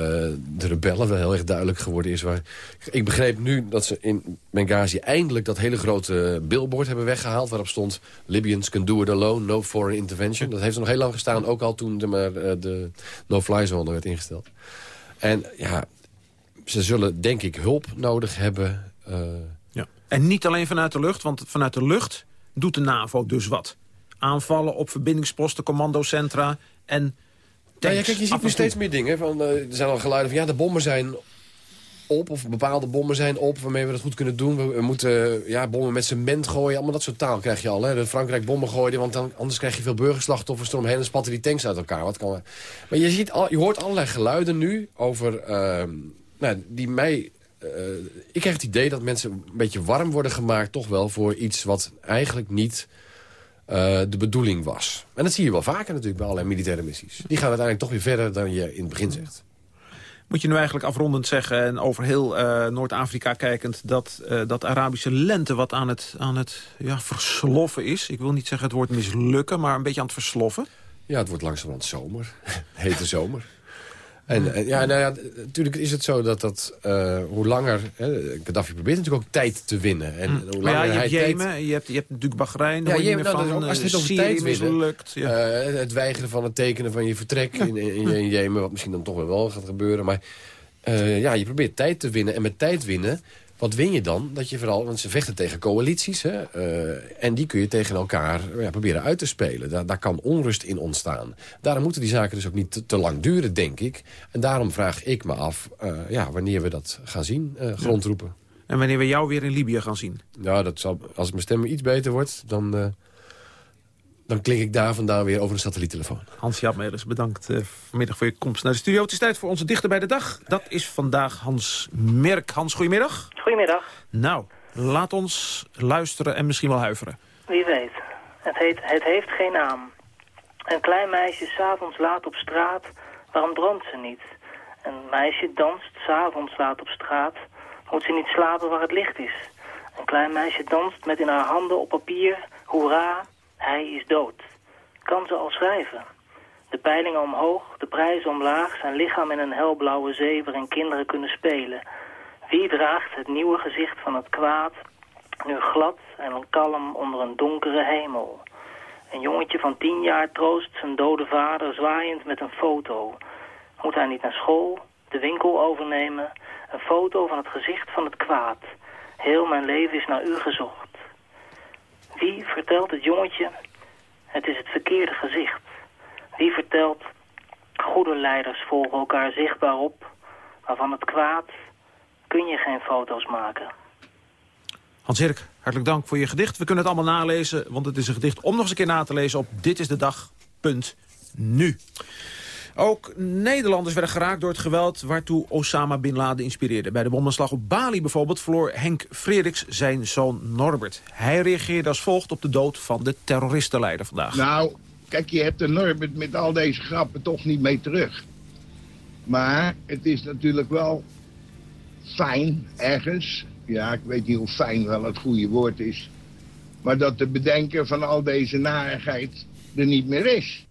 de rebellen wel heel erg duidelijk geworden is. Waar, ik begreep nu dat ze in Benghazi eindelijk dat hele grote billboard hebben weggehaald... waarop stond Libyans can do it alone, no foreign intervention. Dat heeft er nog heel lang gestaan, ook al toen de, maar, uh, de no-fly zone werd ingesteld. En ja, ze zullen denk ik hulp nodig hebben. Uh... Ja. En niet alleen vanuit de lucht, want vanuit de lucht doet de NAVO dus wat. Aanvallen op verbindingsposten, commandocentra en nou ja, kijk, je ziet nu steeds meer dingen. Van, uh, er zijn al geluiden van ja, de bommen zijn op, of bepaalde bommen zijn op, waarmee we dat goed kunnen doen. We, moeten ja, bommen met cement gooien, allemaal dat soort taal krijg je al. Hè. Frankrijk bommen gooien, want dan, anders krijg je veel burgerslachtoffers eromheen en spatten die tanks uit elkaar. Wat kan, maar je, ziet al, je hoort allerlei geluiden nu over, uh, nou, die mij... Uh, ik krijg het idee dat mensen een beetje warm worden gemaakt... toch wel voor iets wat eigenlijk niet uh, de bedoeling was. En dat zie je wel vaker natuurlijk bij allerlei militaire missies. Die gaan uiteindelijk toch weer verder dan je in het begin zegt. Moet je nu eigenlijk afrondend zeggen, en over heel uh, Noord-Afrika kijkend... dat uh, dat Arabische lente wat aan het, aan het ja, versloffen is. Ik wil niet zeggen het woord mislukken, maar een beetje aan het versloffen. Ja, het wordt langzamerhand zomer. Hete zomer. En, ja, nou ja, natuurlijk is het zo dat, dat uh, hoe langer... Hè, Gaddafi probeert natuurlijk ook tijd te winnen. En hm. hoe langer ja, je hebt Jemen, je, hebt, je hebt natuurlijk Bahrein. Ja, je, nou, van, als het over tijd winnen, ja. uh, het weigeren van het tekenen van je vertrek in, in, in, Jemen... wat misschien dan toch wel gaat gebeuren. Maar uh, ja, je probeert tijd te winnen. En met tijd winnen wat win je dan? Dat je vooral, want ze vechten tegen coalities. Hè, uh, en die kun je tegen elkaar ja, proberen uit te spelen. Daar, daar, kan onrust in ontstaan. Daarom moeten die zaken dus ook niet te, te lang duren, denk ik. En daarom vraag ik me af uh, ja, wanneer we dat gaan zien, uh, grondroepen. En wanneer we jou weer in Libië gaan zien? Ja, dat zal, als mijn stem iets beter wordt, dan dan klik ik daar vandaan weer over een satelliettelefoon. Hans-Jaap Melis, bedankt uh, vanmiddag voor je komst naar de studio. Het is tijd voor onze dichter bij de dag. Dat is vandaag Hans Merk. Hans, goedemiddag. Goedemiddag. Nou, laat ons luisteren en misschien wel huiveren. Wie weet. Het, heet, het heeft geen naam. Een klein meisje s'avonds laat op straat. Waarom droomt ze niet? Een meisje danst s'avonds laat op straat. Moet ze niet slapen waar het licht is? Een klein meisje danst met in haar handen op papier. Hoera, hij is dood. Kan ze al schrijven? De peilingen omhoog, de prijzen omlaag, zijn lichaam in een helblauwe zee waarin kinderen kunnen spelen. Wie draagt het nieuwe gezicht van het kwaad, nu glad en kalm onder een donkere hemel? Een jongetje van tien jaar troost zijn dode vader zwaaiend met een foto. Moet hij niet naar school, de winkel overnemen? Een foto van het gezicht van het kwaad. Heel mijn leven is naar u gezocht. Wie vertelt het jongetje, het is het verkeerde gezicht? Wie vertelt, goede leiders volgen elkaar zichtbaar op, maar van het kwaad kun je geen foto's maken. Hans Hirk, hartelijk dank voor je gedicht. We kunnen het allemaal nalezen, want het is een gedicht om nog eens een keer na te lezen op Dit Ook Nederlanders werden geraakt door het geweld waartoe Osama Bin Laden inspireerde. Bij de bommenslag op Bali bijvoorbeeld verloor Henk Frederiks zijn zoon Norbert. Hij reageerde als volgt op de dood van de terroristenleider vandaag. Nou, kijk, je hebt de Norbert met al deze grappen toch niet mee terug. Maar het is natuurlijk wel fijn, ergens. Ja, ik weet niet hoe fijn wel het goede woord is. Maar dat de bedenker van al deze narigheid er niet meer is.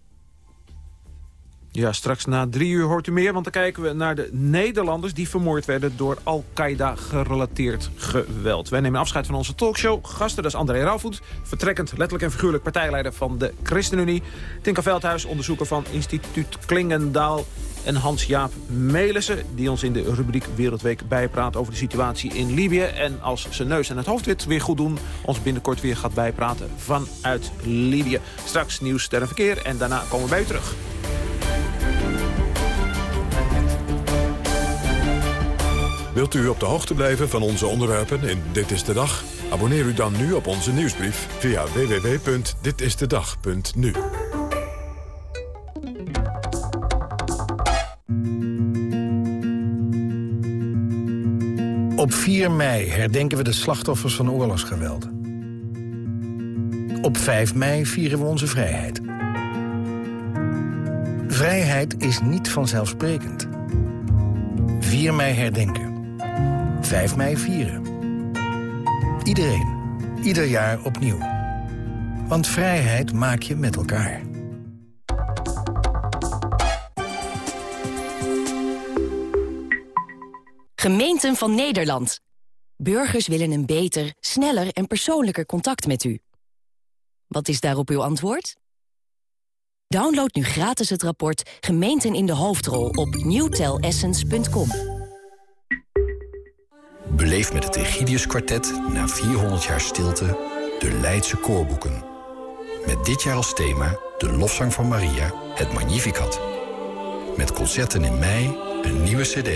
Ja, straks na drie uur hoort u meer, want dan kijken we naar de Nederlanders... die vermoord werden door Al-Qaeda gerelateerd geweld. Wij nemen afscheid van onze talkshow. Gasten, dat is André Rauwvoet, vertrekkend letterlijk en figuurlijk partijleider van de ChristenUnie. Tinka Veldhuis, onderzoeker van instituut Klingendaal. En Hans-Jaap Melissen, die ons in de rubriek Wereldweek bijpraat over de situatie in Libië. En als zijn neus en het hoofdwit weer goed doen, ons binnenkort weer gaat bijpraten vanuit Libië. Straks nieuws, sterren verkeer en daarna komen we bij u terug. Wilt u op de hoogte blijven van onze onderwerpen in Dit is de Dag? Abonneer u dan nu op onze nieuwsbrief via www.ditistedag.nu. Op 4 mei herdenken we de slachtoffers van oorlogsgeweld. Op 5 mei vieren we onze vrijheid. Vrijheid is niet vanzelfsprekend. 4 mei herdenken. 5 mei vieren. Iedereen. Ieder jaar opnieuw. Want vrijheid maak je met elkaar. Gemeenten van Nederland. Burgers willen een beter, sneller en persoonlijker contact met u. Wat is daarop uw antwoord? Download nu gratis het rapport Gemeenten in de Hoofdrol op newtelessence.com. Beleef met het Egidius Kwartet na 400 jaar stilte de Leidse koorboeken. Met dit jaar als thema de lofzang van Maria, het Magnificat. Met concerten in mei, een nieuwe cd,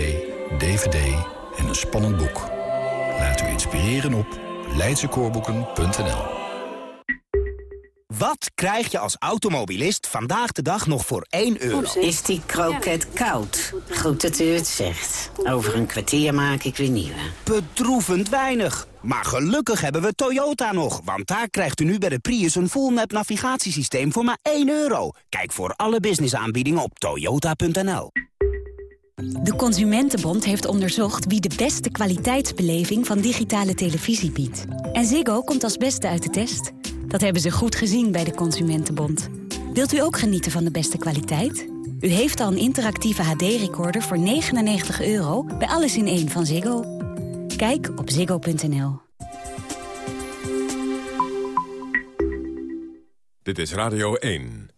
dvd en een spannend boek. Laat u inspireren op leidsekoorboeken.nl Wat krijg je als automobilist vandaag de dag nog voor 1 euro? Is die kroket koud? Goed dat u het zegt. Over een kwartier maak ik weer nieuwe. Bedroevend weinig. Maar gelukkig hebben we Toyota nog. Want daar krijgt u nu bij de Prius een full-map navigatiesysteem voor maar 1 euro. Kijk voor alle businessaanbiedingen op toyota.nl. De Consumentenbond heeft onderzocht wie de beste kwaliteitsbeleving van digitale televisie biedt. En Ziggo komt als beste uit de test. Dat hebben ze goed gezien bij de Consumentenbond. Wilt u ook genieten van de beste kwaliteit? U heeft al een interactieve HD-recorder voor 99 euro bij Alles in één van Ziggo. Kijk op ziggo.nl. Dit is Radio 1.